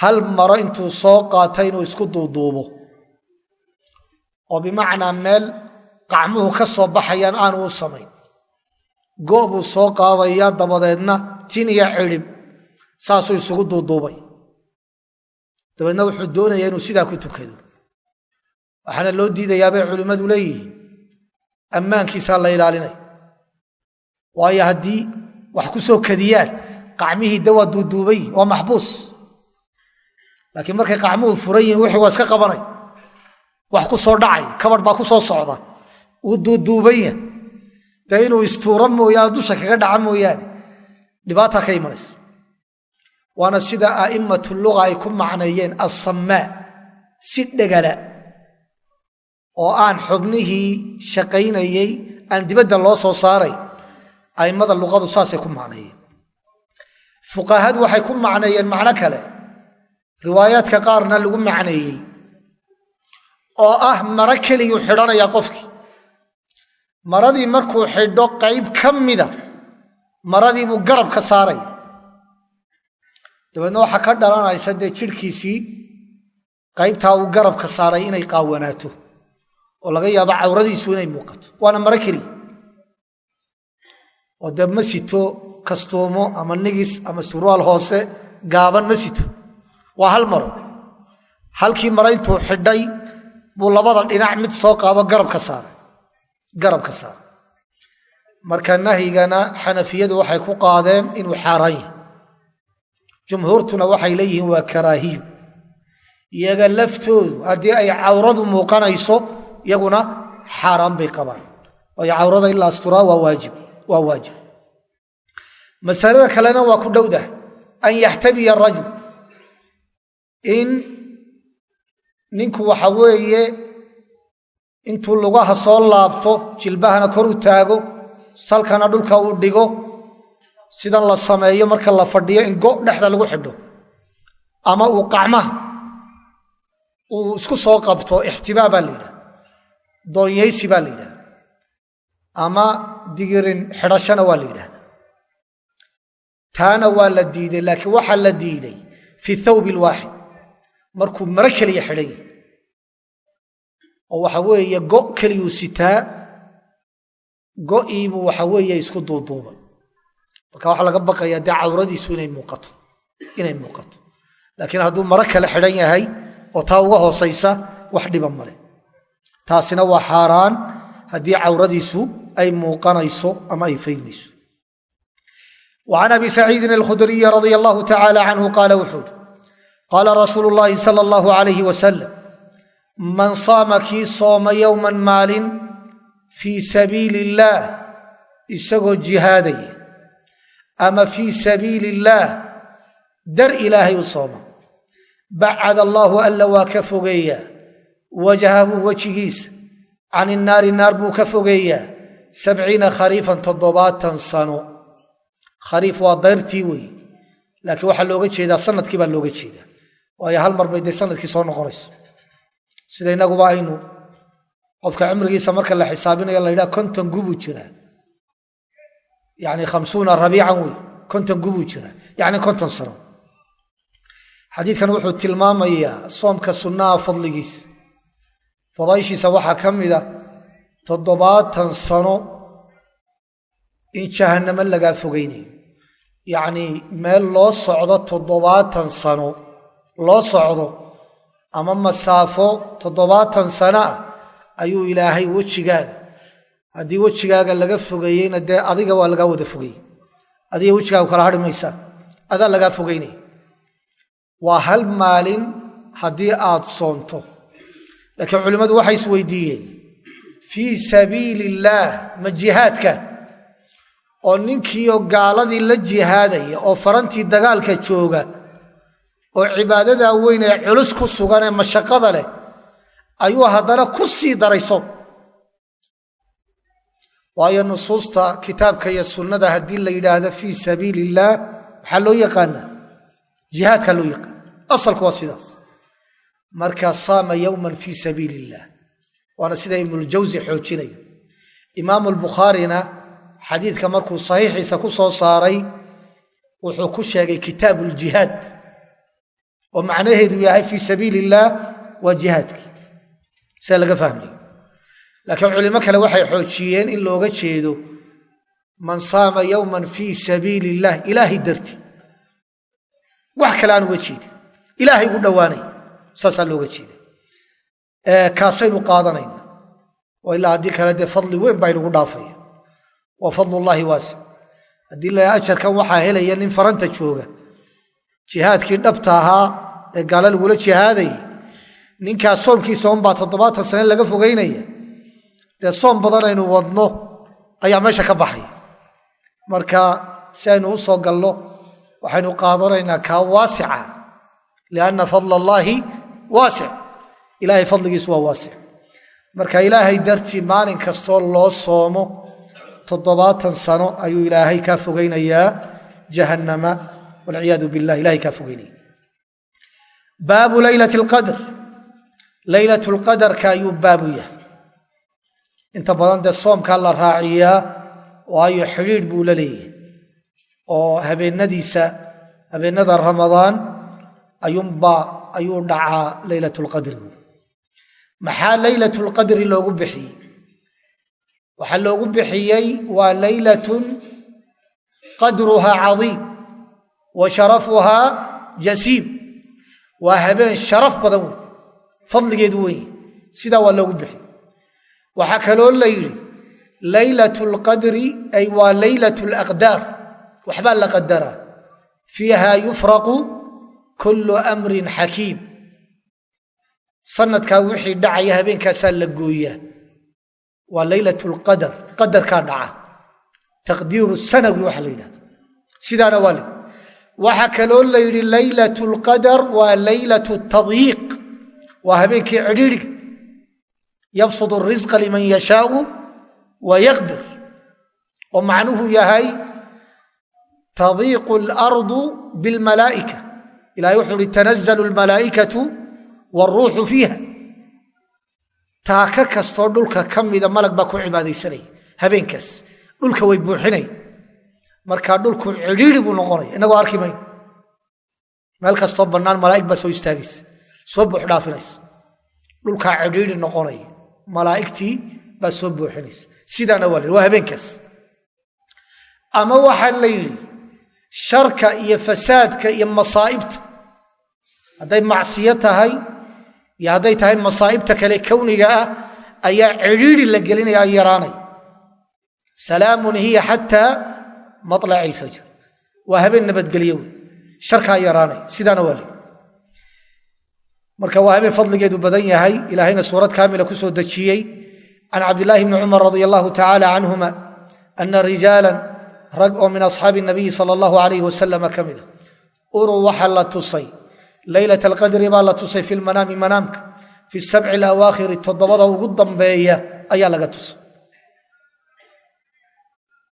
hal maro intuu soo qaata inuu isku duuduubo. Oo bimacnaa meel qacmuhu ka soo baxayaan aanu u samayn. Go' buu soo qaadaya dabadeedna tin iyo cidhib saasuu isugu duuduubay. Dabeedna wuxuu doonaya inuu sidaa ku tukado. Waxaana loo diidayaa bay culimmadu leeyihiin ammaankiisaa la ilaalinay. Waayo haddii wax ku soo kadiyaan qacmihii de waa duuduubay waa maxbuus. Laakiin markay qacmuhu furan yihiin wixii waa iska qabanay. Wax ku soo dhacay kabadh baa ku soo socda. Uu duuduubanya dee inuu istuura mooyaane dusha kaga dhaca mooyaane dhibaataa ka imanaysa. Waana sida a'immatu luga ay ku macneeyeen assammaa si dhegala oo aan xubnihii shaqaynayey aan dibadda loo soo saaray a'immada luqadu saasay ku macneeyeen fuqahadu waxay ku macneeyeen macno kale. Riwaayaadka qaarna lagu macneeyey oo ah maro keliyuu xidhanayaa qofkii. Maradii markuu xidho qayb ka mida maradii buu garab ka saaraya dabeedna waxaa ka dhalanaysa dee jidhkiisii qaybtaa uu garabka saaray inay qaawanaato oo laga yaabo cawradiisu inay muuqato. Waana maro keliya oo dee ma sito kastuumo ama nigis ama surwaal hoose gaaban ma sito. Waa hal maro. Halkii intuu xidhay buu labada dhinac mid soo qaado garabka saaray garabka saaray marka nahyigana xanafiyadu waxay ku qaadeen inuu xaaraan yahay. Jumhuurtuna waxay leeyihiin waa karaahiyu. Iyaga laftoodu haddii ay cawradu muuqanayso iyaguna xaaraan bay qabaan. Waayo cawrada in la asturaa waa waajib waa waajib. Masalada kalena waa ku dhowdah an yaxtabiya arajul in ninku waxa weeye intuu lugaha soo laabto jilbahana kor u taago salkana dhulka uu dhigo sidan la sameeyo marka la fadhiyo in go dhexda lagu xidho ama uu qacmaha uu isku soo qabto ixtibaa baa la yidhaha doonyaysi baa la yidhahda ama digirin xidhashana waa la yidhahda taana waa la diiday laakiin waxaa la diiday fi thawbi alwaaxid. Markuu maro keliya xidhan yahy oo waxa weeye go keliyuu sitaa go'iibuu waxa weeye isku duuduubay. Marka waxaa laga baqayaa dee cawradiisu inay muuqato inay muuqato. Laakiin hadduu maro kale xidhan yahay oo taa uga hoosaysa wax dhiba male taasina waa xaaraan haddii cawradiisu ay muuqanayso ama ay faydmayso can abi saciidin alkhudriyi radia allahu tacaala canhu qaala wuxuu uhi qaala rasuulu llaahi sala allahu alayhi wasalam man saama kii sooma yowman maalin fii sabiili illaah isagoo jihaadaya ama fii sabiili illaah dar ilaahay u sooma. Bacad allaahu alla waa ka fogeeyaa wajhahu wejigiisa can innaari naar buu ka fogeeyaa sabciina khariifan toddobaatan sano khariif waa dayrtii weeye laakiin waxaa looga jeedaa sannadkii baa looga jeedaa waayo hal mar bay dee sannadkii soo noqonayso sida inaguba aynu qofka cimrigiisa marka la xisaabinayo la yidhaha konton gubuu jiraa yani khamsuuna rabiican wey konton gubuu jiraa yacni konton sano xadiidkan wuxuu tilmaamayaa soomka sunnaha fadligiisa fadayshiisa waxaa ka mida toddobaatan sano in jahannamo lagaa fogaynayo yacnii meel loo socdo toddobaatan sano loo socdo ama masaafo toddobaatan sana ah ayuu ilaahay wejigaaga haddii wejigaaga laga fogeeyeyna dee adiga waa lagaa wada fogeeyey adiga wejigaaga kala hadhi adaa lagaa fogeynaya waa hal maalin haddii aad soonto laakiin culimmadu waxay isweydiiyeen fii sabiili illaah ma jihaadka? Oo ninkiioo gaaladii la jihaadaya oo farantii dagaalka jooga oo cibaadadaa weyn ee culus ku sugan ee mashaqada leh ayuu haddana ku sii daray soom waayo nusuusta kitaabka iyo sunnada haddii la yidhaahdo fii sabiili illaah maxaa loo yaqaanaa? Jihaadkaa loo yaqaana asalku waa sidaas marka saama yowman fii sabiili illaah waana sida ibnuljawsi xoojinayo imaamu albukhaarina xadiidka markuu saxiixiisa ku soo saaray wuxuu ku sheegay kitaabu ljihaad oo macnaheedu yahay fii sabiili illaah waa jihaadkii sia laga fahmayo laakiin culimo kale waxay xoojiyeen in looga jeedo man saama yowman fii sabiili illaah ilaahay darti. Wax kale aan uga jeedin. Ilaahay ugu dhowaanay saasaa looga jeeda kaasaynu qaadanayna oo ilaa haddii kale dee fadli weyn baa inugu dhaafaya. Wa fadlullaahi waasic. Haddii la ajarkan waxaa helaya nin faranta jooga jihaadkii dhabta ahaa ee gaalo lagula jihaadayay ninkaas soomkiisa unbaa toddobaatan sane laga fogaynaya dee soom badan aynu wadno ayaa meesha ka baxaya marka si aynu u soo galno waxaynu qaadanaynaa kaa waasica lianna fadla allaahi waasic ilaahay fadligiisu waa waasic marka ilaahay dartii maalin kastoo loo soomo toddobaatan sano ayuu ilaahay kaa fogaynayaa jahannama. Walciyaadu billah ilahay kaa fogaynaya baabu leylat lqadr leylat lqadarka ayuu baabu yahay. Inta badan dee soomkaa la raaciyaa waayo xidhiidh buu la leeyahay. Oo habeenadiisa habeenada ramadaan ayuunbaa ayuu dhacaa leylat lqadri maxaa leylat lqadri loogu bixiyey? Waxaa loogu bixiyey waa leylatun qadruhaa cadiim wa sharafuhaa jasiim. Waa habeen sharaf badan wey fadligeedu weyn sidaa waa loogu bixiyey. Waxaa kaloo la yidhi leylat lqadri ay waa leylat laqdaar waxbaa la qadaraa. Fiiha yufraqu kullu amrin xakiim. Sanadkaa wixii dhacaya habeenkaasaa la gooyaa. Waa leylat lqadar qadarkaa dhaca. Taqdiiru sanawi waxa la yidhahdo sidaana waa waxaa kaloo la yidhi leylat lqadar waa leylat tadyiiq waa habeenkii cidhiidhiga yabsud risqa liman yashaau wa yaqdir. Oo macnuhu yahay tadiiqu alardu bilmalaa'ika ilahay wuxuu ihi tanazlu lmalaa'ikatu wاruuxu fiiha. Taaka kastoo dhulka ka mida malag baa ku cibaadaysanaya habeenkaas. Dhulka way buuxinaya markaa dhulku cidhiiri buu noqonaya inagoo arki mayno meel kastoo bannaan malaa'ig baa soo istaagaysa soo buuxdhaafinaysa dhulkaa cidhiiri noqonaya malaa'igtii baa soo buuxinaysa. Sidaana waa la waa habeenkaas. Ama waxaa la yidhi sharka iyo fasaadka iyo masaa'ibta hadday macsiyo tahay iyo hadday tahay masaa'ibta kale kowniga ah ayaa cidhiiri la gelinaya an yaraanay. Salaamun hiya xataa malaci ilfajr waa habeen nabadgelye wey sharkaa yaraanay. Sidaana waa le marka waa habeen fadligeedu badan yahay. Ilaahayna suurad kaamila ku soo dejiyey. Can cabdilaahi bni cumar radi allahu tacaala canhuma ana rijaalan rag oo min asxaabi nabiyi sala allahu alayh wasalama ka mida uruu waxa la tusay leylat alqadri baa la tusay fi lmanaami manaamka fi sabci alawaakhiri toddobada ugu dambeeya ayaa laga tusay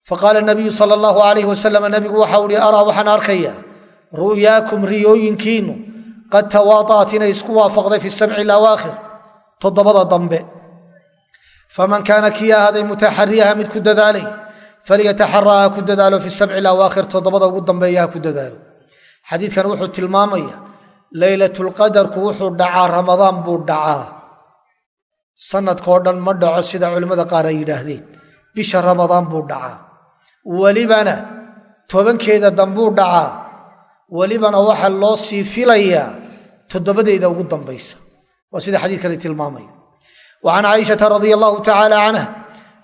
faqaala nabiyu sal allahu alayh wasalam nabigu waxau ihi araa waxaan arkaya ru'yaakum riyooyinkiinu qad tawaadaat inay isku waafaqday fi sabci alawaakhir toddobada dambe faman kaana kii ahaaday mutaxariyaha mid ku dadaalay falyataxaraa ha ku dadaalo fi sabci alawaakhir toddobada ugu dambeeya ha ku dadaalo xadiidkan wuxuu leylatulqadarku wuxuu dhacaa ramadaan buu dhacaa. Sanadkao dhan ma dhaco sida culimmada qaar ay yidhaahdeen. Bisha ramadaan buu dhacaa. Welibana tobankeeda dambuu dhacaa. Welibana waxaa loo sii filayaa toddobadeeda ugu dambaysa. Waa sida xadiidkani tilmaamaya wa can caaishata radia allahu tacaala canha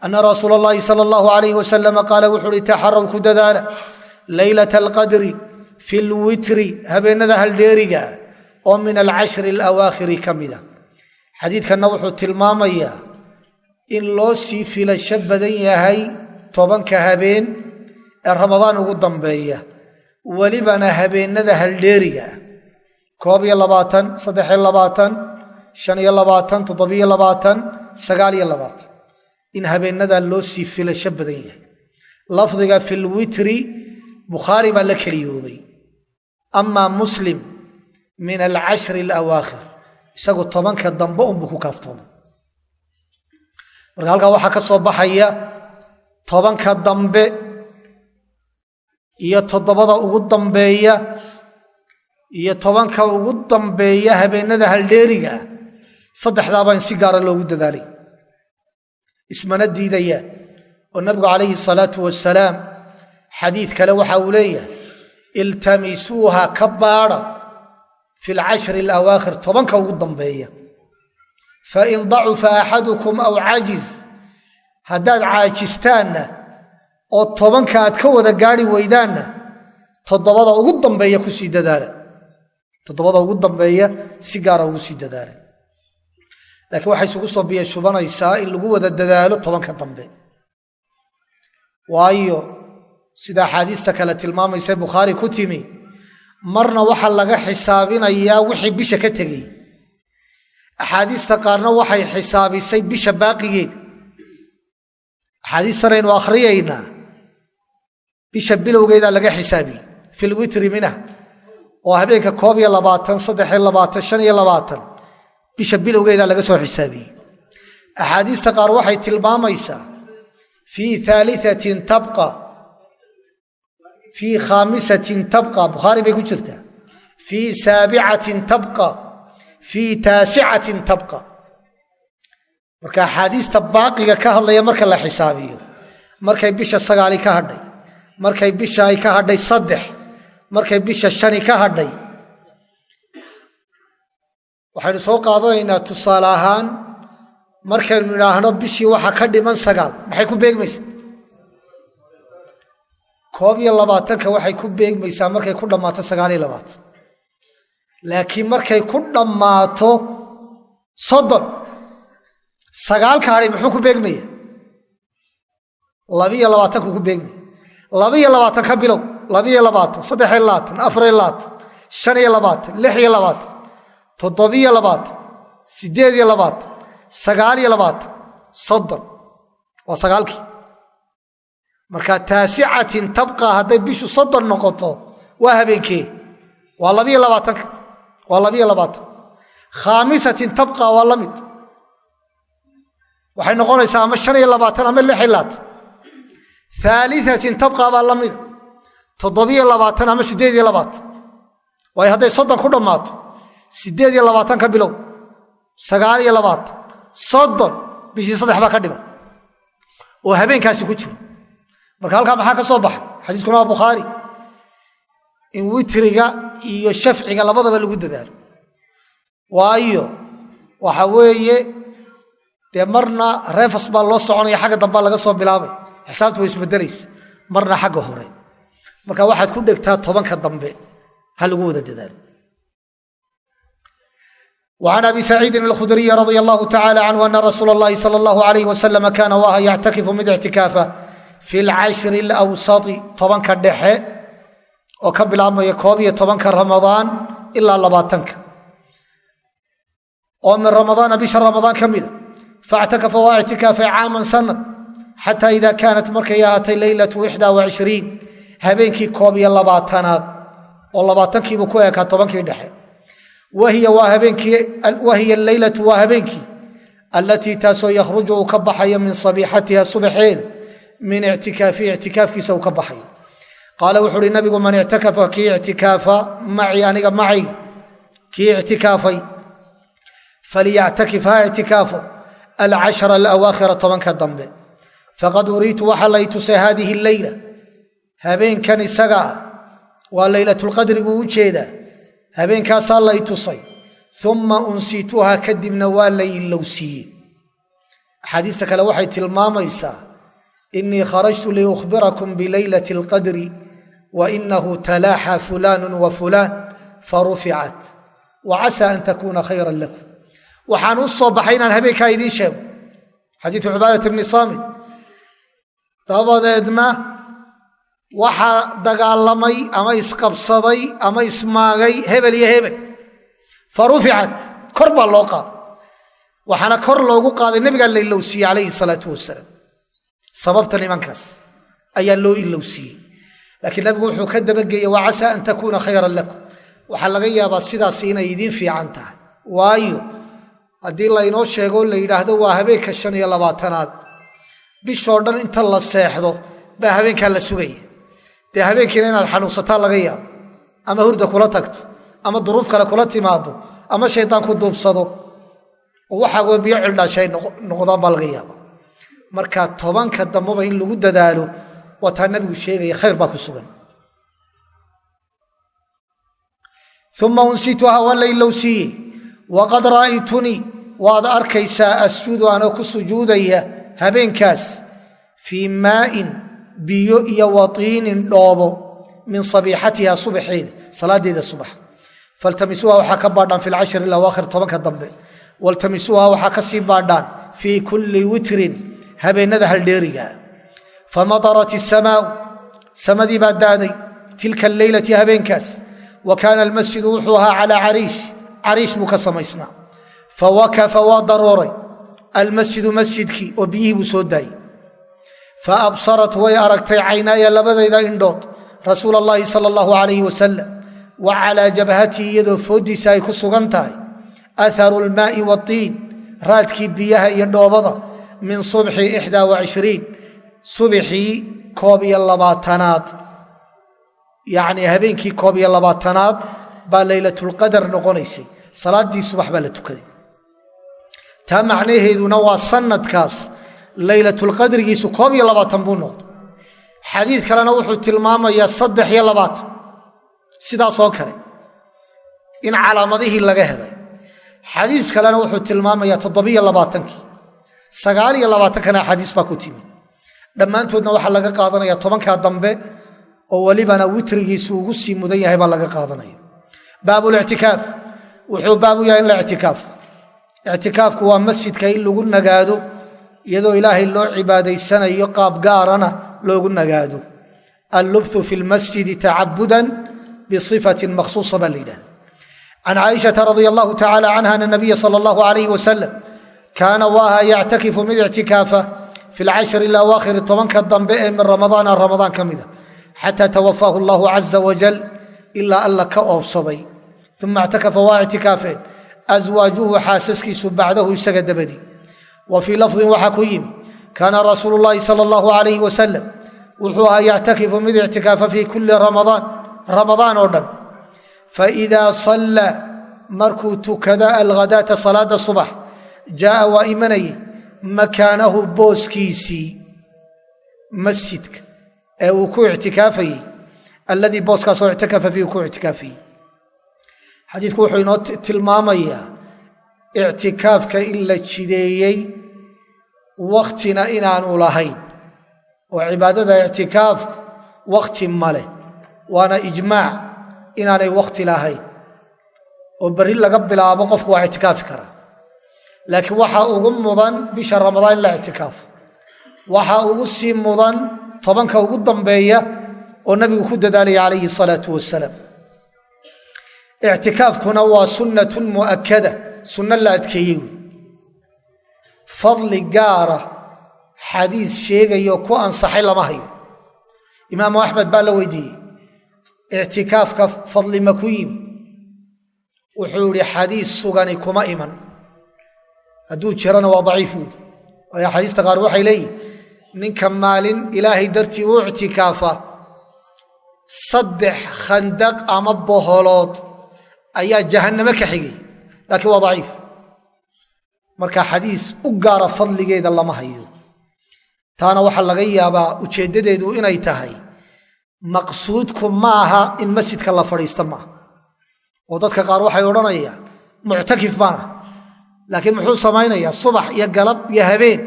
ana rasuula allahi sala allahu alayh wasalama qaala wuxuu uhi taxaraw ku dadaala leylata alqadri fi lwitri habeenada haldheeriga oo min alcashri alawaakhiri ka mida xadiidkanna wuxuu tilmaamayaa in loo sii filasho badan yahay tobanka habeen ee ramadaan ugu dambeeya. Welibana habeenada haldheeriga koob iyo labaatan saddexiyo labaatan shan iyo labaatan toddobiyo labaatan sagaal iyo labaatan. In habeenadaa loo sii filasho badan yahay. Lafdiga fi lwitri bukhaari baa la keliyoobay amaa muslim min alcashri alawaakhir. Isagu tobanka dambe unbuu ku kaaftoomay marka halkaa waxaa ka soo baxaya tobanka dambe iyo toddobada ugu dambeeya iyo tobanka ugu dambeeya habeenada haldheeriga ah. Saddexdaabaa in si gaara loogu dadaalay. Ismana diidayaan oo nabigu calayhi salaatu wasalaam xadiid kale waxa uu leeyahay iltamisuuha ka baada fi lcashri alawaakhir tobanka ugu dambeeya. Fain dacufa axadukum aw cajiz haddaad caajistaanna oo tobanka aad ka wada gaari weydaanna toddobada ugu dambeeya ku sii dadaala. Toddobada ugu dambeeya si gaara ugu sii dadaala. Laakiin waxay isugu soo biya shubanaysaa in lagu wada dadaalo tobanka dambe. Waayo sida axaadiista kale tilmaamaysa bukhaari ku timi marna waxaa laga xisaabinayaa wixii bisha ka tegey. Axaadiista qaarna waxay xisaabisay bisha baaqigeeda axaadiistanaynu akhriyaynaa bisha bilowgeedaa laga xisaabiyey fi lwitri minha oo habeenka koob iyo labaatan saddexiyo labaatan shan iyo labaatan bisha bilowgeedaa laga soo xisaabiyey axaadiista qaar waxay tilmaamaysaa fii aaliatin tabqa fii khaamisatin tabqa bukhaari bay ku jirtaa fii saabicatin tabqa fii taasicatin tabqa marka axaadiista baaqiga ka hadlaya marka la xisaabiyo markay bisha sagaali ka hadhay markay bisha ay ka hadhay saddex markay bisha shani ka hadhay waxaynu soo qaadanaynaa tusaale ahaan markaynu idhaahno bishii waxa ka dhiman sagaal maxay ku beegmaysaa koob iyo labaatanka waxay ku beegmaysaa markay ku dhammaato sagaal iyo labaatan. Laakiin markay ku dhammaato soddon sagaalka hadhay muxuu ku beegmaya? Labiyo labaatanku ku beegmaya. Labiyo labaatan ka bilow labiyo labaatan saddexiyo labaatan afariyo labaatan shan iyo labaatan lix iyo labaatan toddobiyo labaatan siddeed iyo labaatan sagaal iyo labaatan soddon. Waa sagaalkii marka taasicatin tabqa hadday bishu soddon noqoto waa habeenkee? Waa labiyo labaatanka. Waa labiyo labaatan. Khaamisatin tabqa waa la waxay noqonaysaa ama shan iyo labaatan ama lix iyo labaatan. Aaliatin tabqa baa la toddobiyo labaatan ama siddeed iyo labaatan. Waayo hadday soddon ku dhammaato siddeed iyo labaatan ka bilow sagaal iyo labaatan soddon bishii saddex baa ka dhiman oo habeenkaasi ku jiro marka halkaa maxaa ka soo baxay xadiiskuna waa bukhaari in witriga iyo shafciga labadaba lagu dadaalo waayo waxa weeye dee marna reefas baa loo soconaya xagga dambaa laga soo bilaabay xisaabta way isbedelaysa marna xagga hore marka waxaad ku dhegtaa tobanka dambe ha lagu wada dadaalo وعن أبي سعيد الخdري رضي الله تعالى عنه أن رsuuل اللhi صلى الله عليه وسلم kاn wha ycتkف mid اعtikاafa fi lcashri lwsai tobanka dhexe oo ka bilaabmaya koob iyo tobanka ramadaan ilaa labaatanka. Oo min ramadaana bisha ramadaan ka mida factakafa waa ictikaafay caaman sanad xataa ida kaanat markay ahaatay leylatu ixdaa waishriin habeenkii koob iyo labaatanaad oo labaatankiibuu ku eekaa tobankii dhexe. Wahiya leylatu waa habeenkii alatii taasoo yakhruju uu ka baxaya min sabiixatiha subaxeeda min ictikaafihi ictikaafkiisa uu ka baxayo qaala wuxu uhi nabigu man ictakafa kii ictikaafa macii aniga macayga kii ictikaafay falyactakif ha ictikaafo alcashara alawaakhira tobanka dambe. Faqad uriitu waxaa lay tusay haadihi leyla. Habeenkan isaga ah waa leylatulqadriguu u jeedaa. Habeenkaasaa lay tusay. Uma unsituha kadibna waa lay ilowsiiyey axaadiista kale waxay tilmaamaysaa inii kharajtu liukhbirakum bileylati alqadri wa inahu talaaxa fulaan faruficat wa casaa an takuuna khayran lakum waxaan u soo baxay inaan habeenkaa idiin sheego xadiiu cubaadat bni saamit dabadeedna waxaa dagaalamay ama isqabsaday ama ismaagay hebel iyo hebel fa ruficat kor baa loo qaaday waxaana kor loogu qaaday nabigaa la ilowsiiyey calayhi salaatu wasalaam sababta nimankaas ayaa loo ilowsiiyey laakiin nabigu wuxuu ka dabageeyey wa casaa an takuuna khayran lakum. Waxaa laga yaabaa sidaas inay idiin fiican tahay. Waayo haddii laynoo sheego la yidhaahdo waa habeenka shan iyo labaatanaad. Bishoo dhan inta la seexdo baa habeenkaa la sugaya. Dee habeenkiina inaad xanuunsataa laga yaabo ama hurda kula tagto ama duruuf kale kula timaado ama shaydaan ku duubsado oo waxaa biyo cildhaashay noqdaan baa laga yaaba markaa tobanka dambaba in lagu dadaalo waa taa nabigu sheegaya khayr baa ku sugan. Uma unsituha waa laylow siiye waqad ra'aytunii waad arkaysaa asjudu anoo ku sujuudaya habeenkaas fii maa'in biyo iyo watiinin dhoobo min sabiixatiha subaxeeda salaadeeda subax. Faltamisuuha waxaa ka baadhaan fi lcashri ilawaakhir tobanka dambe. Waltamisuuha waxaa ka sii baadhaan fii kulli witrin habeenada haldheerigaa famadarat isamaau samadii baa daaday tilka alleylati habeenkaas. Wa kaana almasjidu wuxuu ahaa calaa cariish. Cariish buu ka samaysnaa. Fawakafa waa darooray. Almasjidu masjidkii oo biyihii buu soo daayey fa absarat way aragtay caynaaya labadayda indhood rasuula allahi sala allahu alayh wasalam wa calaa jabhatii iyadoo fooddiisa ay ku sugan tahay. Aharu lmaai watiin raadkii biyaha iyo dhoobada min subxi ixdaa wacishriin subxii koob iyo labaatanaad. Yacnii habeenkii koob iyo labaatanaad baa laylatulqadar noqonaysay. Salaaddii subax baa la tukaday. Taa macnaheeduna waa sanadkaas laylatulqadrigiisu koob iyo labaatan buu noqday. Xadiid kalena wuxuu tilmaamayaa saddex iyo labaatan. Sidaasoo kale in calaamadihii laga helay. Xadiis kalena wuxuu tilmaamayaa toddobiyo labaatankii sagaal iyo labaatankana axaadiis baa ku timi. Dhammaantoodna waxaa laga qaadanaya tobankaa dambe oo welibana witrigiisu ugu sii mudan yahay baa laga qaadanaya. Baabulictikaaf wuxuu baabu yahay in la ictikaafo ictikaafku waa masjidka in lagu nagaado iyadoo ilaahay loo cibaadaysanayo qaab gaarana loogu nagaado. Allubthu fi lmasjidi tacabudan bisifatin makhsuusa baa la yidhahda can caaishata radia allahu tacala canha ana nabiya sala allahu alayh wasalam kaana waaha yactakifu mid ictikaafa fi lcashri ilawaakhiri tobanka dambe ee min ramadaana ramadaan ka mida xata tawafaahu allahu caza wajal ilaa alla ka oofsaday uma ictakafa waa ictikaafeen aswaajuhu xaasaskiisu bacdahu isaga dabadii wa fii lafdin waxaa ku yimi kaana rasuulu llaahi sala allahu alayh wasalam wuxuu ahaa yactakifu mid ictikaafa fii kulli ramadaan ramadaan oo dhan faidaa sallaa markuu tukada alghadaata salaada subax jaaa waa imanayay makaanahu booskiisii masjidka ee uu ku ictikaafayey alladii booskaasoo ictikafa fiihi ku ictikaafayey xadiidku wuxuu inoo tilmaamayaa ictikaafka in la jideeyey wakhtina inaanu lahayn oo cibaadada ictikaafku wakhti male waana ijmaac inaanay wakhti lahayn oo berri laga bilaabo qofku waa ictikaafi karaa laakiin waxaa ugu mudan bisha ramadaan in la ictikaafo waxaa ugu sii mudan tobanka ugu dambeeya oo nabigu ku dadaalaya calayhi salaatu wasalaam ictikaafkuna waa sunnatun mu'akada sunno la adkeeyey wey fadli gaara xadiis sheegayo ku ansaxay lama hayo. Imaamu axmed baa la weydiiyey ictikaafka fadli ma ku yimi? Wuxuu idhi xadiis sugani kuma iman hadduu jirana waa daciif buuri waayo xadiista qaar waxay leeyihiin ninka maalin ilaahay dartii u ictikaafa saddex khandaq ama boholood ayaa jahannamo ka xigay laakiin waa daciif. Marka xadiis u gaara fadligeeda lama hayo. Taana waxaa laga yaabaa ujeeddadeedu inay tahay maqsuudku maaha in masjidka la fadhiista maaha. Oo dadka qaar waxay odhanayaan muctakif baana laakiin muxuu samaynayaa subax iyo galab iyo habeen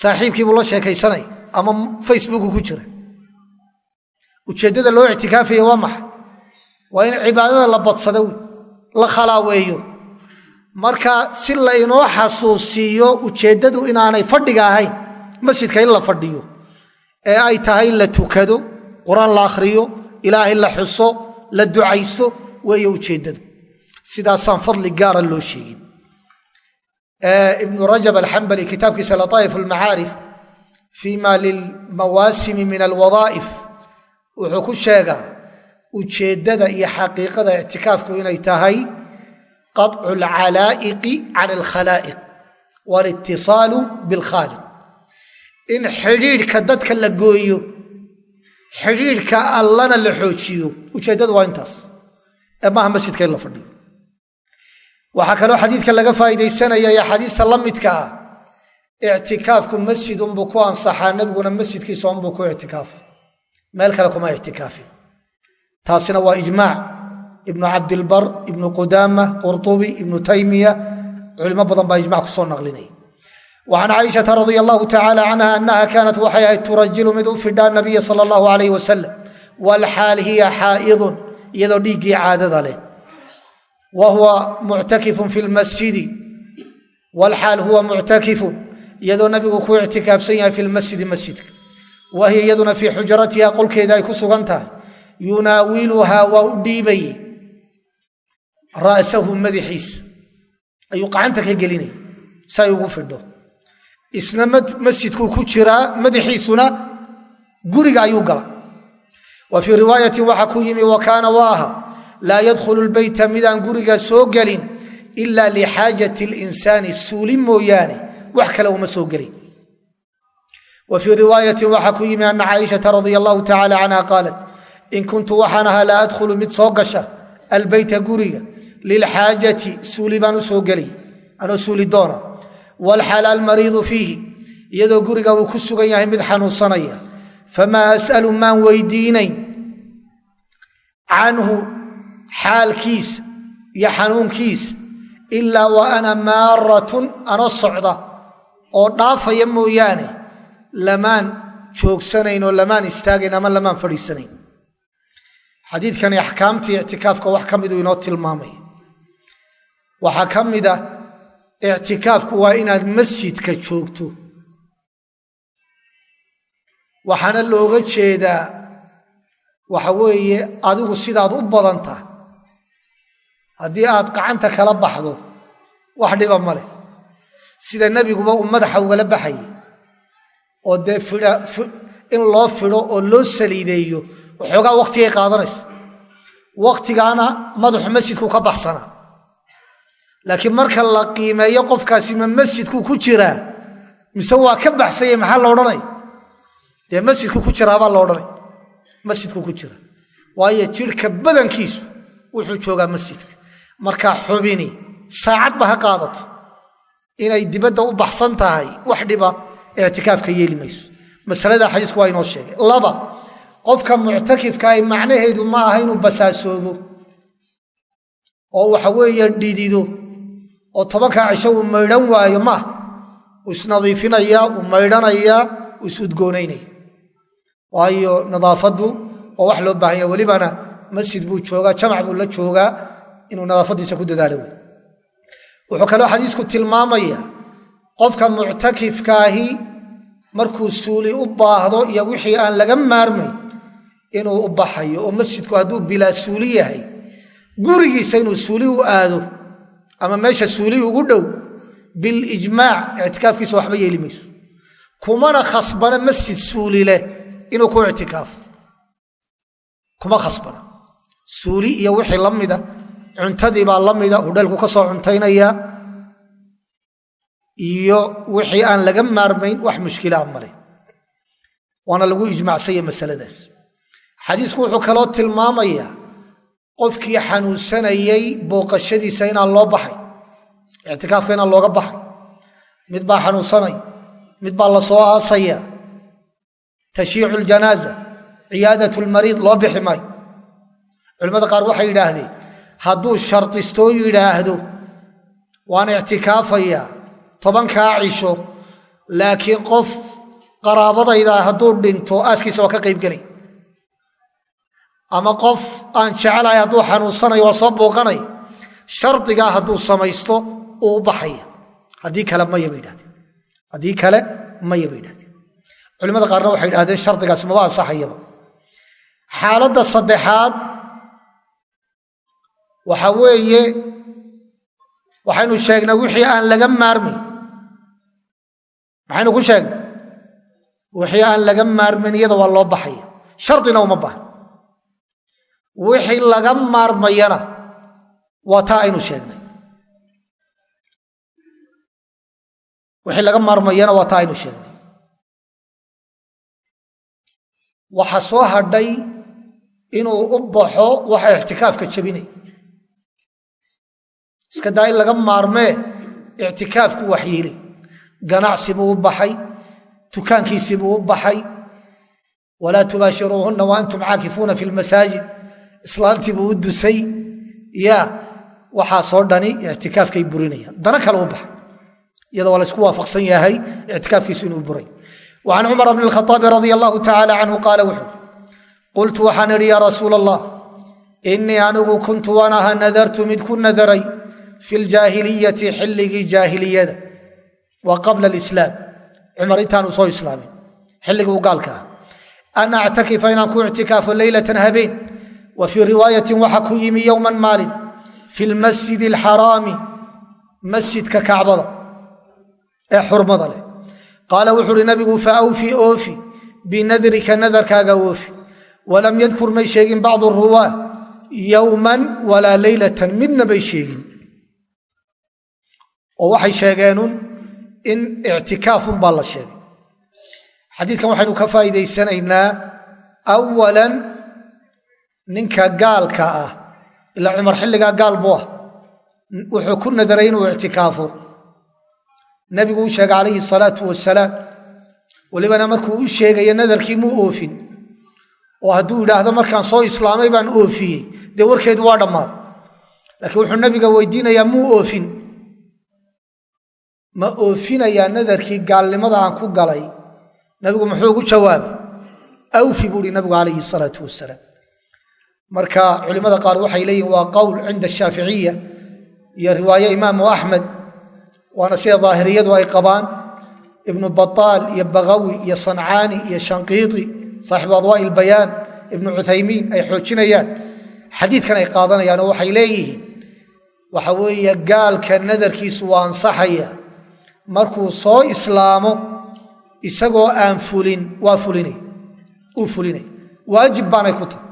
saaxiibkiibuu la sheekaysanaya ama facebooku ku jira. Ujeeddada loo ictikaafaya waa maxay? Waa in cibaadada la badsado la khalaaweeyo. Marka si la inoo xasuusiiyo ujeeddadu inaanay fadhiga ahayn masjidka in la fadhiyo ee ay tahay la tukado qur'aan la akhriyo ilaahay la xuso la ducaysto weeye ujeeddadu. Sidaasaan fadli gaara loo sheegin ibnu rajab alxambali kitaabkiisa lataa'if almacaarif fii ma lilmawaasimi min alwadaa'if wuxuu ku sheegaa ujeeddada iyo xaqiiqada ictikaafku inay tahay qaطcu alcalaa'iqi can alkhalaa'iq walitisaalu bilkhaaliq in xidhiidhka dadka la gooyo xidhiidhka allana la xoojiyo ujeeddadu waa intaas ee masjidka in la fadhiyo waxaa kaloo xadiidka laga faa'iidaysanaya iyo xadiista la midka ah ictikaafku masjidunbuu ku ansaxaa nebiguna masjidkiisa unbuu ku ictikaaf. Meel kale kuma ictikaafin. Taasina waa ijmaac. Ibnu cabdilbar ibnu qudaama qurtubi ibnu taymiya culimo badan baa ijmac ku soo naqlinaya wa can caaishata radia allahu tacaala canha annaha kaanat waxay ahayd turajilu mid u fidhaa nabiya sala allahu alayh wasalam walxaal hiya xaa'idun iyadoo dhiiggii caadada wa huwa muctakifun fi lmasjidi walxaal huwa muctakifun iyadoo nabigu ku ictikaafsan yahay fi lmasjidi masjidka wa hiya iyaduna fii xujratiha qolkeeda ay ku sugan tahay yunaawiluhaa waa u dhiibaye ra'sahu madaxiisa ayuu qacanta ka gelinaya si ay ugu fidho isna masjidkuu ku jiraa madaxiisuna guriga ayuu gala wa fii riwaayatin ku yimi wa laa yadkhulu lbeyta midaan guriga soo gelin ila lixaajati linsaani suuli mooyaane wax kale uma soo gelin. Wa fii riwaayatin waxaa ku yimi ana caaishata radia allahu tacala canha qaalat in kuntu waxaan ahaa laa adkhulu mid soo gasha albeyta guriga lilxaajati suuli baan u soo gelay anoo suuli doona. Walxaal almariidu fiihi iyadoo guriga uu ku sugan maan weydiinayn canhu xaalkiisa iyo xanuunkiisa ilaa wa ana maaratun anoo socda oo dhaafaya mooyaane lamaan joogsanayn oo lamaan istaagayn ama lamaan fadhiisanayn. Xadiidkani axkaamtii ictikaafka wax ka miduu inoo tilmaamaya waxaa ka mid a ictikaafku waa inaad masjidka joogto. Waxaana looga jeedaa waxa weeye adigu sidaad u badan tahay haddii aad gacanta kala baxdo wax dhiba ma leh. Sida nebiguba uu madaxa ugala baxayay oo dee in loo fidho oo loo saliideeyo waxoogaa wakhtigay qaadanaysa. Wakhtigaana madaxu masjidku ka baxsanaa laakiin marka la qiimeeyo qofkaasi ma masjidku ku jiraa mise waa ka baxsanya maxaa la odhanaya dee masjidku ku jiraabaa la odhanay. Masjidku ku jira. Waayo jidhka badankiisu wuxuu joogaa masjidka marka xubini saacadba ha qaadato. Inay dibadda u baxsan tahay wax dhiba ictikaafka yeeli mayso. Masalada xadiisku waa inoo sheegay. Laba qofka muctakifkaahi macnaheedu ma aha inuu basaasoobo oo waxa weeye dhidido oo tobankaa cisho uu maydhan waayo maah uu isnadiifinaya uu maydhanayaa uu isudgoonaynaya waayo nadaafaddu waa wax loo baahan yaha welibana masjid buu joogaa jamac buu la joogaa inuu nadaafaddiisa ku dadaalo wey wuxuu kaloo xadiisku tilmaamaya qofka muctakifkaahi markuu suuli u baahdo iyo wixii aan laga maarmayn inuu u baxayo oo masjidku hadduu bilaa suuli yahay gurigiisa inuu suuli u aado ama meesha suuli ugu dhow bilijmaac ictikaafkiisa waxba yeeli mayso. Kumana khasbana masjid suuli leh inuu ku ictikaafo kuma khasbana. Suuli iyo wixii la mida cuntadii baa la mida hudheelku ka soo cuntaynaya iyo wixii aan laga maarmayn wax mushkilaa male waana lagu ijmaacsanya masaladaas. Xadiisku wuxuu kaloo tilmaamayaa qofkii xanuunsanayey booqashadiisa inaan loo baxay ictikaafka inaan looga baxay. Mid baa xanuunsanay mid baa la soo aasaya. Tashiicu ljanaaza ciyaadat lmariid loo bixi maayo. Culimmada qaar waxay yidhaahdeen hadduu shardistoo yidhaahdo waan ictikaafayaa tobankaa cisho laakiin qof qaraabadayda hadduu dhinto aaskiisa waa ka qaybgelay ama qof aan jecelahay hadduu xanuunsanayo waa soo booqanaya shardigaa hadduu samaysto uu baxaya. Haddii kale maya bay idhahdeen haddii kale maya bay idhahdeen culimada qaarna waxay idhahdeen shardigaasi maba ansaxayaba. Xaaladda saddexaad waxa weeye waxaynu sheegnay wixii aan laga maarmayn maxaynu ku sheegnay wixii aan laga maarmayn iyada waa loo baxaya. Shardina uma baahan wixii laga maarmayana waa taa aynu sheegnay. Wixii laga maarmayana waa taa aynu sheegnay. Waxa soo hadhay inuu u baxo waxa ictikaafka jabinay iska daa in laga maarmee ictikaafku waxyiilay ganacsi buu u baxay tukaankiisii buu u baxay. Walaa tubaashiruuhunna wa antum caakifuuna fi lmasaajid islaantii buu u dusay. Ya waxaasoo dhani ictikaafkay burinayaan dana kale u baxay. Iyadoo waa laysku waafaqsan yahay ictikaafkiisu inuu buray. Can cumar bn اlkhaaabi radia allahu tacaala canhu qaala wuxuu qultu waxaan idhi yaa rasuul allah inii anigu kuntu waan ahaa nadartu mid ku nadaray fi ljaahiliyati xilligii jaahiliyada wa qabla alislaam cumar intaanu soo islaamin xilligii u gaalka ah an actakifa inaan ku ictikaafo leylatan habeen wa fii riwaayatin waxa ku yimi yowman maalin fi lmasjid alxaraami masjidka kacbada ee xurmada leh qaala wuxu uhi nabigu faawfi oofi binadrika nadarkaaga oofi walam yadkur may sheegin oo waxay sheegeenun in ictikaafun baa la sheegay. Xadiidkan waxaynu ka faa'iidaysanaynaa awalan ninka gaalka ah ilaa cumar xilligaa gaal buu ah wuxuu ku nadaray inuu ictikaafo. Nebigu u sheegay calayhi salaatu wasalaam welibana markuu u sheegaya nadarkii muu oofin oo hadduu idhaahdo markaan soo islaamay baan oofiyey dee warkeedu waa dhammaaday laakiin wuxuu nabiga weydiinayaa muu oofin ma oofinayaa nadarkii gaalnimada aan ku galay nabigu muxuu ugu jawaabay awfi buu ihi nabigu calayhi salaatu wasalaam marka culimmada qaar waxay leeyihiin waa qowl cinda shaaficiya iyo riwaaye imaamu axmed waana sida daahiriyadu ay qabaan. Ibnu bataal iyo bagawi iyo sancaani iyo shanqiiti saaxibu adwaa'i ilbayaan ibnu cuthaymiin ay xoojinayaan. Xadiidkan ay qaadanayaan oo waxay leeyihiin waxa weeye gaalka nadarkiisu waa ansaxaya markuu soo islaamo isagoo aan fulin waa fulinay uu fulinay. Waajib baanay ku tahay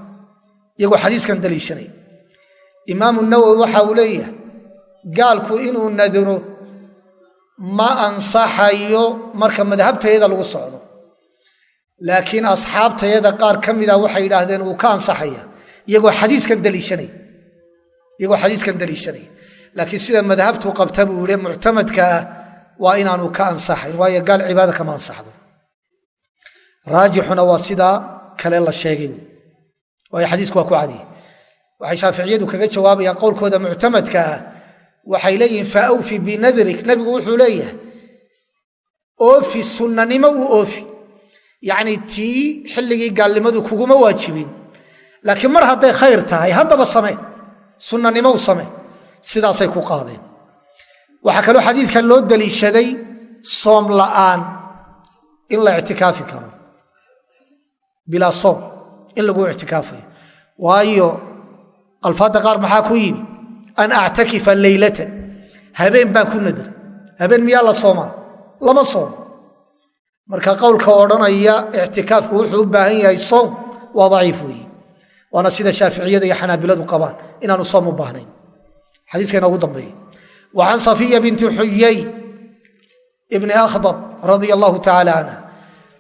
iyagoo xadiiskan daliishanay. Imaamu nawowi waxa uu leeyahay gaalku inuu nadiro ma ansaxayo marka madhabtayada lagu socdo. Laakiin asxaabtayada qaar ka mida waxay yidhaahdeen wuu ka ansaxaya. Iyagoo xadiiskan daliishanay iyagoo xadiiskan daliishanaya laakiin sida madhabtu qabta buu yihi muctamadka ah waa inaanu ka ansaxayn waayo gaal cibaada kama ansaxdo. Raajixuna waa sidaa kale la sheegay. Waayo xadiisku waa ku cadiye waxay shaaficiyadu kaga jawaabayaan qowlkooda muctamadka ah. Waxay leeyihiin fa awfi binadrik nabigu wuxuu leeyahay oofi sunnanimo uu oofi. Yacnii tii xilligii gaalnimadu kuguma waajibin. Laakiin mar hadday khayr tahay haddaba same sunnanimo u same sidaasay ku qaadeen waxaa kaloo xadiidkan loo daliishaday soom la'aan in la ictikaafi karo. Bilaa soom in lagu ictikaafayo. Waayo alfaadda qaar maxaa ku yimi? An actakifa leylatan habeen baan ku nadar. Habeen miyaa la soomaa? Lama soomo. Marka qowlka odhanaya ictikaafku wuxuu u baahan yahay soom waa daciif weeye. Waana sida shaaficiyada iyo xanaabiladu qabaan. Inaanu soom u baahnayn. Xadiiska inoogu dambeeya can safiya binti xuyay ibni akhdab radia allahu tacaala canha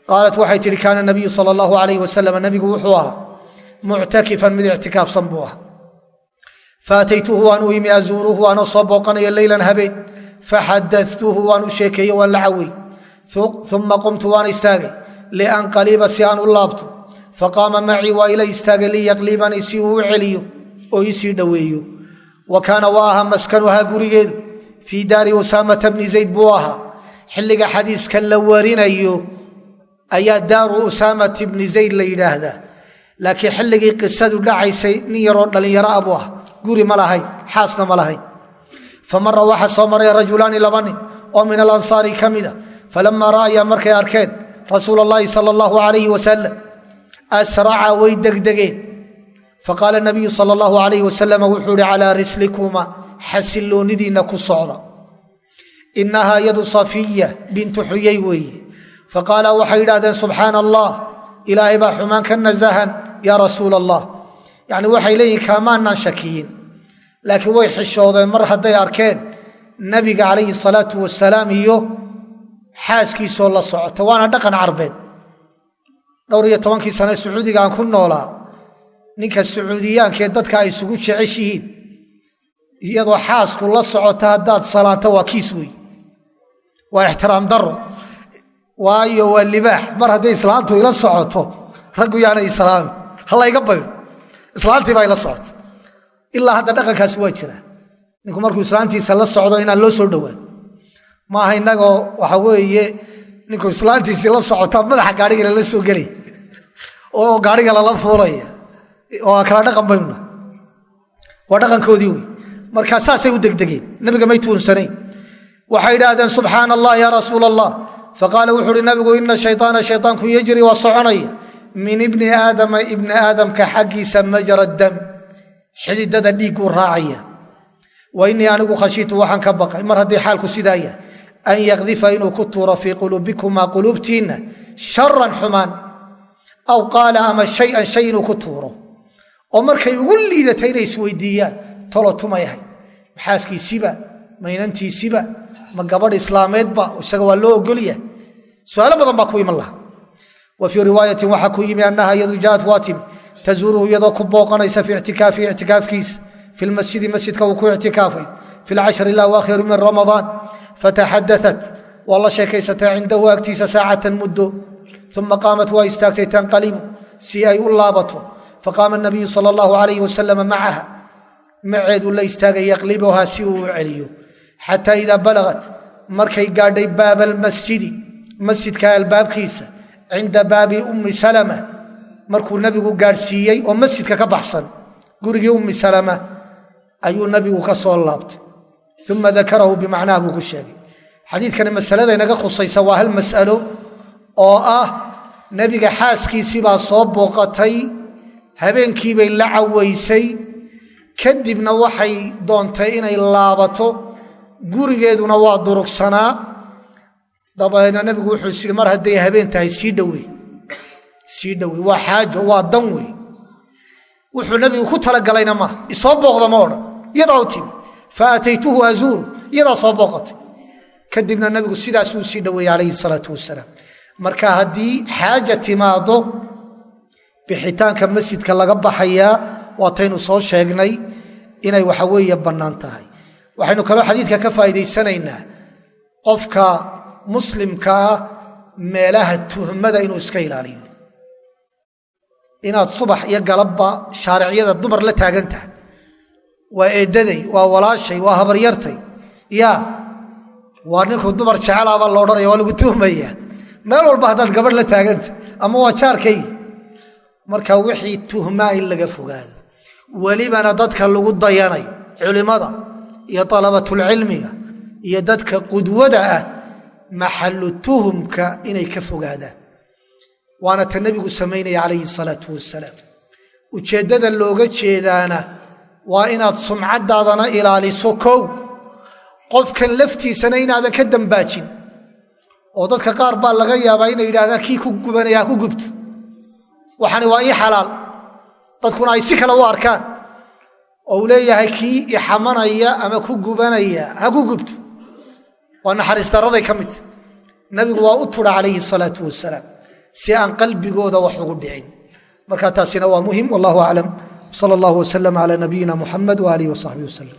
qaalat waxay tihi kaana nabiyu sala allahu alayh wasalam nabigu wuxuu ahaa muctakifan mid ictikaafsan buu ahaa. Faataytuhu waan u imi azuuruhu waanoo soo booqanayo leylan habeen. Faxadatuhu waan u sheekeeye waan la cawey uma qumtu waan istaagay. Lianqaliba si aan u laabto. Faqaama macii waa ila istaagay liyaqlibanii si uu u oo iisii dhoweeyo wa kaana waa ahaa maskanuhaa gurigeedu. Fii daari usaamata bni zayd buu ahaa. Xilliga xadiiskan la warinayo ayaa daaru usaamat bni zayd la yidhaahdaa. Laakiin xilligii qisadu dhacaysay nin yaroo dhallinyaro abuu ah guri ma lahayn xaasna ma lahayn. Famara waxaa soo maray rajulaani laba nin oo min alansaari ka mida falamaa ra'ayaa markay arkeen rasuul allahi sala allahu alayhi wasalam asraca way degdegeen faqaala nabiyu sala allahu alayh wasalam wuxuu ihi calaa rislikuma xasilloonidiinna ku socda inahaa yadu safiya bintu xuyay weeye faqaala waxay yidhahdeen subxaana allah ilaahay baa xumaan ka nasahan yaa rasuul allah yacni waxay leeyihiin kaamaanaan shakiyin laakiin way xishoodeen mar hadday arkeen nabiga calayhi salaatu wasalaam iyo xaaskiisoo la socota waana dhaqan carbeed dhowr iyo tobankii sane sacuudiga aan ku noolaa ninka sacuudiyaankaee dadka ay isugu jeceshihiin iyadoo xaasku la socota haddaad salaanto waa kiis wey waa ixtiraam daro waayo waa libaax. Mar hadday islaantu ila socoto raggu yaana islaamin halayga baydho islaantii baa ila socota. Ilaa hadda dhaqankaasi waa jiraa ninku markuu islaantiisa la socdo inaan loo soo dhowaan. Maaha inagoo waxa weeye ninku islaantiisii la socotaa madaxa gaariga lala soo gelaya oo gaariga lala fuulaya oo kala dhaqan baynuna waa dhaqankoodii wey markaa saasay u degdegeen. Nabiga may tuunsanayn waxay idhaahdeen subxaana allah ya rasuul allah faqaala wuxu uhi nabigu ina shayaana shayaanku yajri waa soconaya. Min ibni aadama ibni aadamka xaggiisa majra dam. Xididada dhiigguu raacaya. Wa inii anigu khashiitu waxaan ka baqay. Mar haddii xaalku sidaaya an yakdifa inuu ku tuuro fii quluubikumaa quluubtiinna sharan xumaan. Aw qaala ama shayan shay inuu ku tuuro oo markay ugu liidata inay isweydiiyaan tolo tumay ahayd. Maxaaskiisiba maynantiisiba ma gabadh islaameedba isaga waa loo ogolya su'aalo badan baa ku iman laha wa fii riwaayatin waxaa ku yimi annaha iyadu jaat waa tazuuruhu iyadoo ku booqanaysa fii ictikaafi ictikaafkiisa fi lmasjidi masjidka uu ku ictikaafay. Fi lcashri alawaakhiri min ramadaan. Fataxadaat waa la sheekaysatay cindahu agtiisa saacatan muddo. Uma qaamat waa istaagtay tanqalibu si ay u laabato faqaama nabiyu sal allahu alayh wasalam macaha maceedu la istaagay yaqlibuhaa si uu u celiyo xataa idaa balagat markay gaadhay baaba almasjidi masjidka albaabkiisa cinda baabi ummi salama markuu nabigu gaadhsiiyey oo masjidka ka baxsan gurigii ummi salama ayuu nabigu ka soo laabtay uma dakarahu bimacnaha buu ku sheegay xadiidkani masalada inaga khusaysa waa hal mas'alo oo ah nebiga xaaskiisibaa soo booqatay habeenkiibay la cawaysay. Kadibna waxay doontay inay laabato. Gurigeeduna waa durugsanaa. Dabadeedna nebigu wuxuu is mar hadday habeen tahay sii dhowey sii dhowey waa xaajo waa dan wey wuxuu nebigu ku talagalayna maaha isoo booqda ma odhan iyadaa u timi fa aataytuhu azuuru iyadaa soo booqatay. Kadibna nebigu sidaasuu sii dhoweeyey calayhi salaatu wasalaam marka haddii xaaja timaado bixitaanka masjidka laga baxayaa waataynu soo sheegnay inay waxa weeye bannaan tahay. Waxaynu kaloo xadiidka ka faa'iidaysanaynaa qofka muslimka ah meelaha tuhmada inuu iska ilaaliyo. Inaad subax iyo galabba shaaricyada dumar la taagan tahay waa eeddaday waa walaashay waa habaryartay. Yaa waa ninkuu dumar jecelaabaa la odhanaya waa lagu tuhmayaa. Meel walba haddaad gabadh la taaganta ama waa jaarkay marka wixii tuhmaa in laga fogaado welibana dadka lagu dayanayo culimmada iyo dalabatulcilmiga iyo dadka qudwada ah maxallu tuhumka inay ka fogaadaan. Waana ta nebigu samaynaya calayhi salaatu wasalaam ujeeddada looga jeedaana waa inaad sumcaddaadana ilaaliso kow. Qofkan laftiisana inaadan ka dambaajin oo dadka qaar baa laga yaabaa inay yidhahdaan kii ku gubanaya ha ku gubto waxani waa ii xalaal. Dadkuna ay si kale u arkaan. Oo uu leeyahay kii ixamanaya ama ku gubanaya ha ku gubto. Waa naxariis daraday ka midta nabigu waa u tura calayhi salaatu wasalaam si aan qalbigooda wax ugu dhicin. Marka taasina waa muhiim wallahu aclam sal allahu wasalam cala nabiyina muxamed waaalihi wasaxbihi wasalam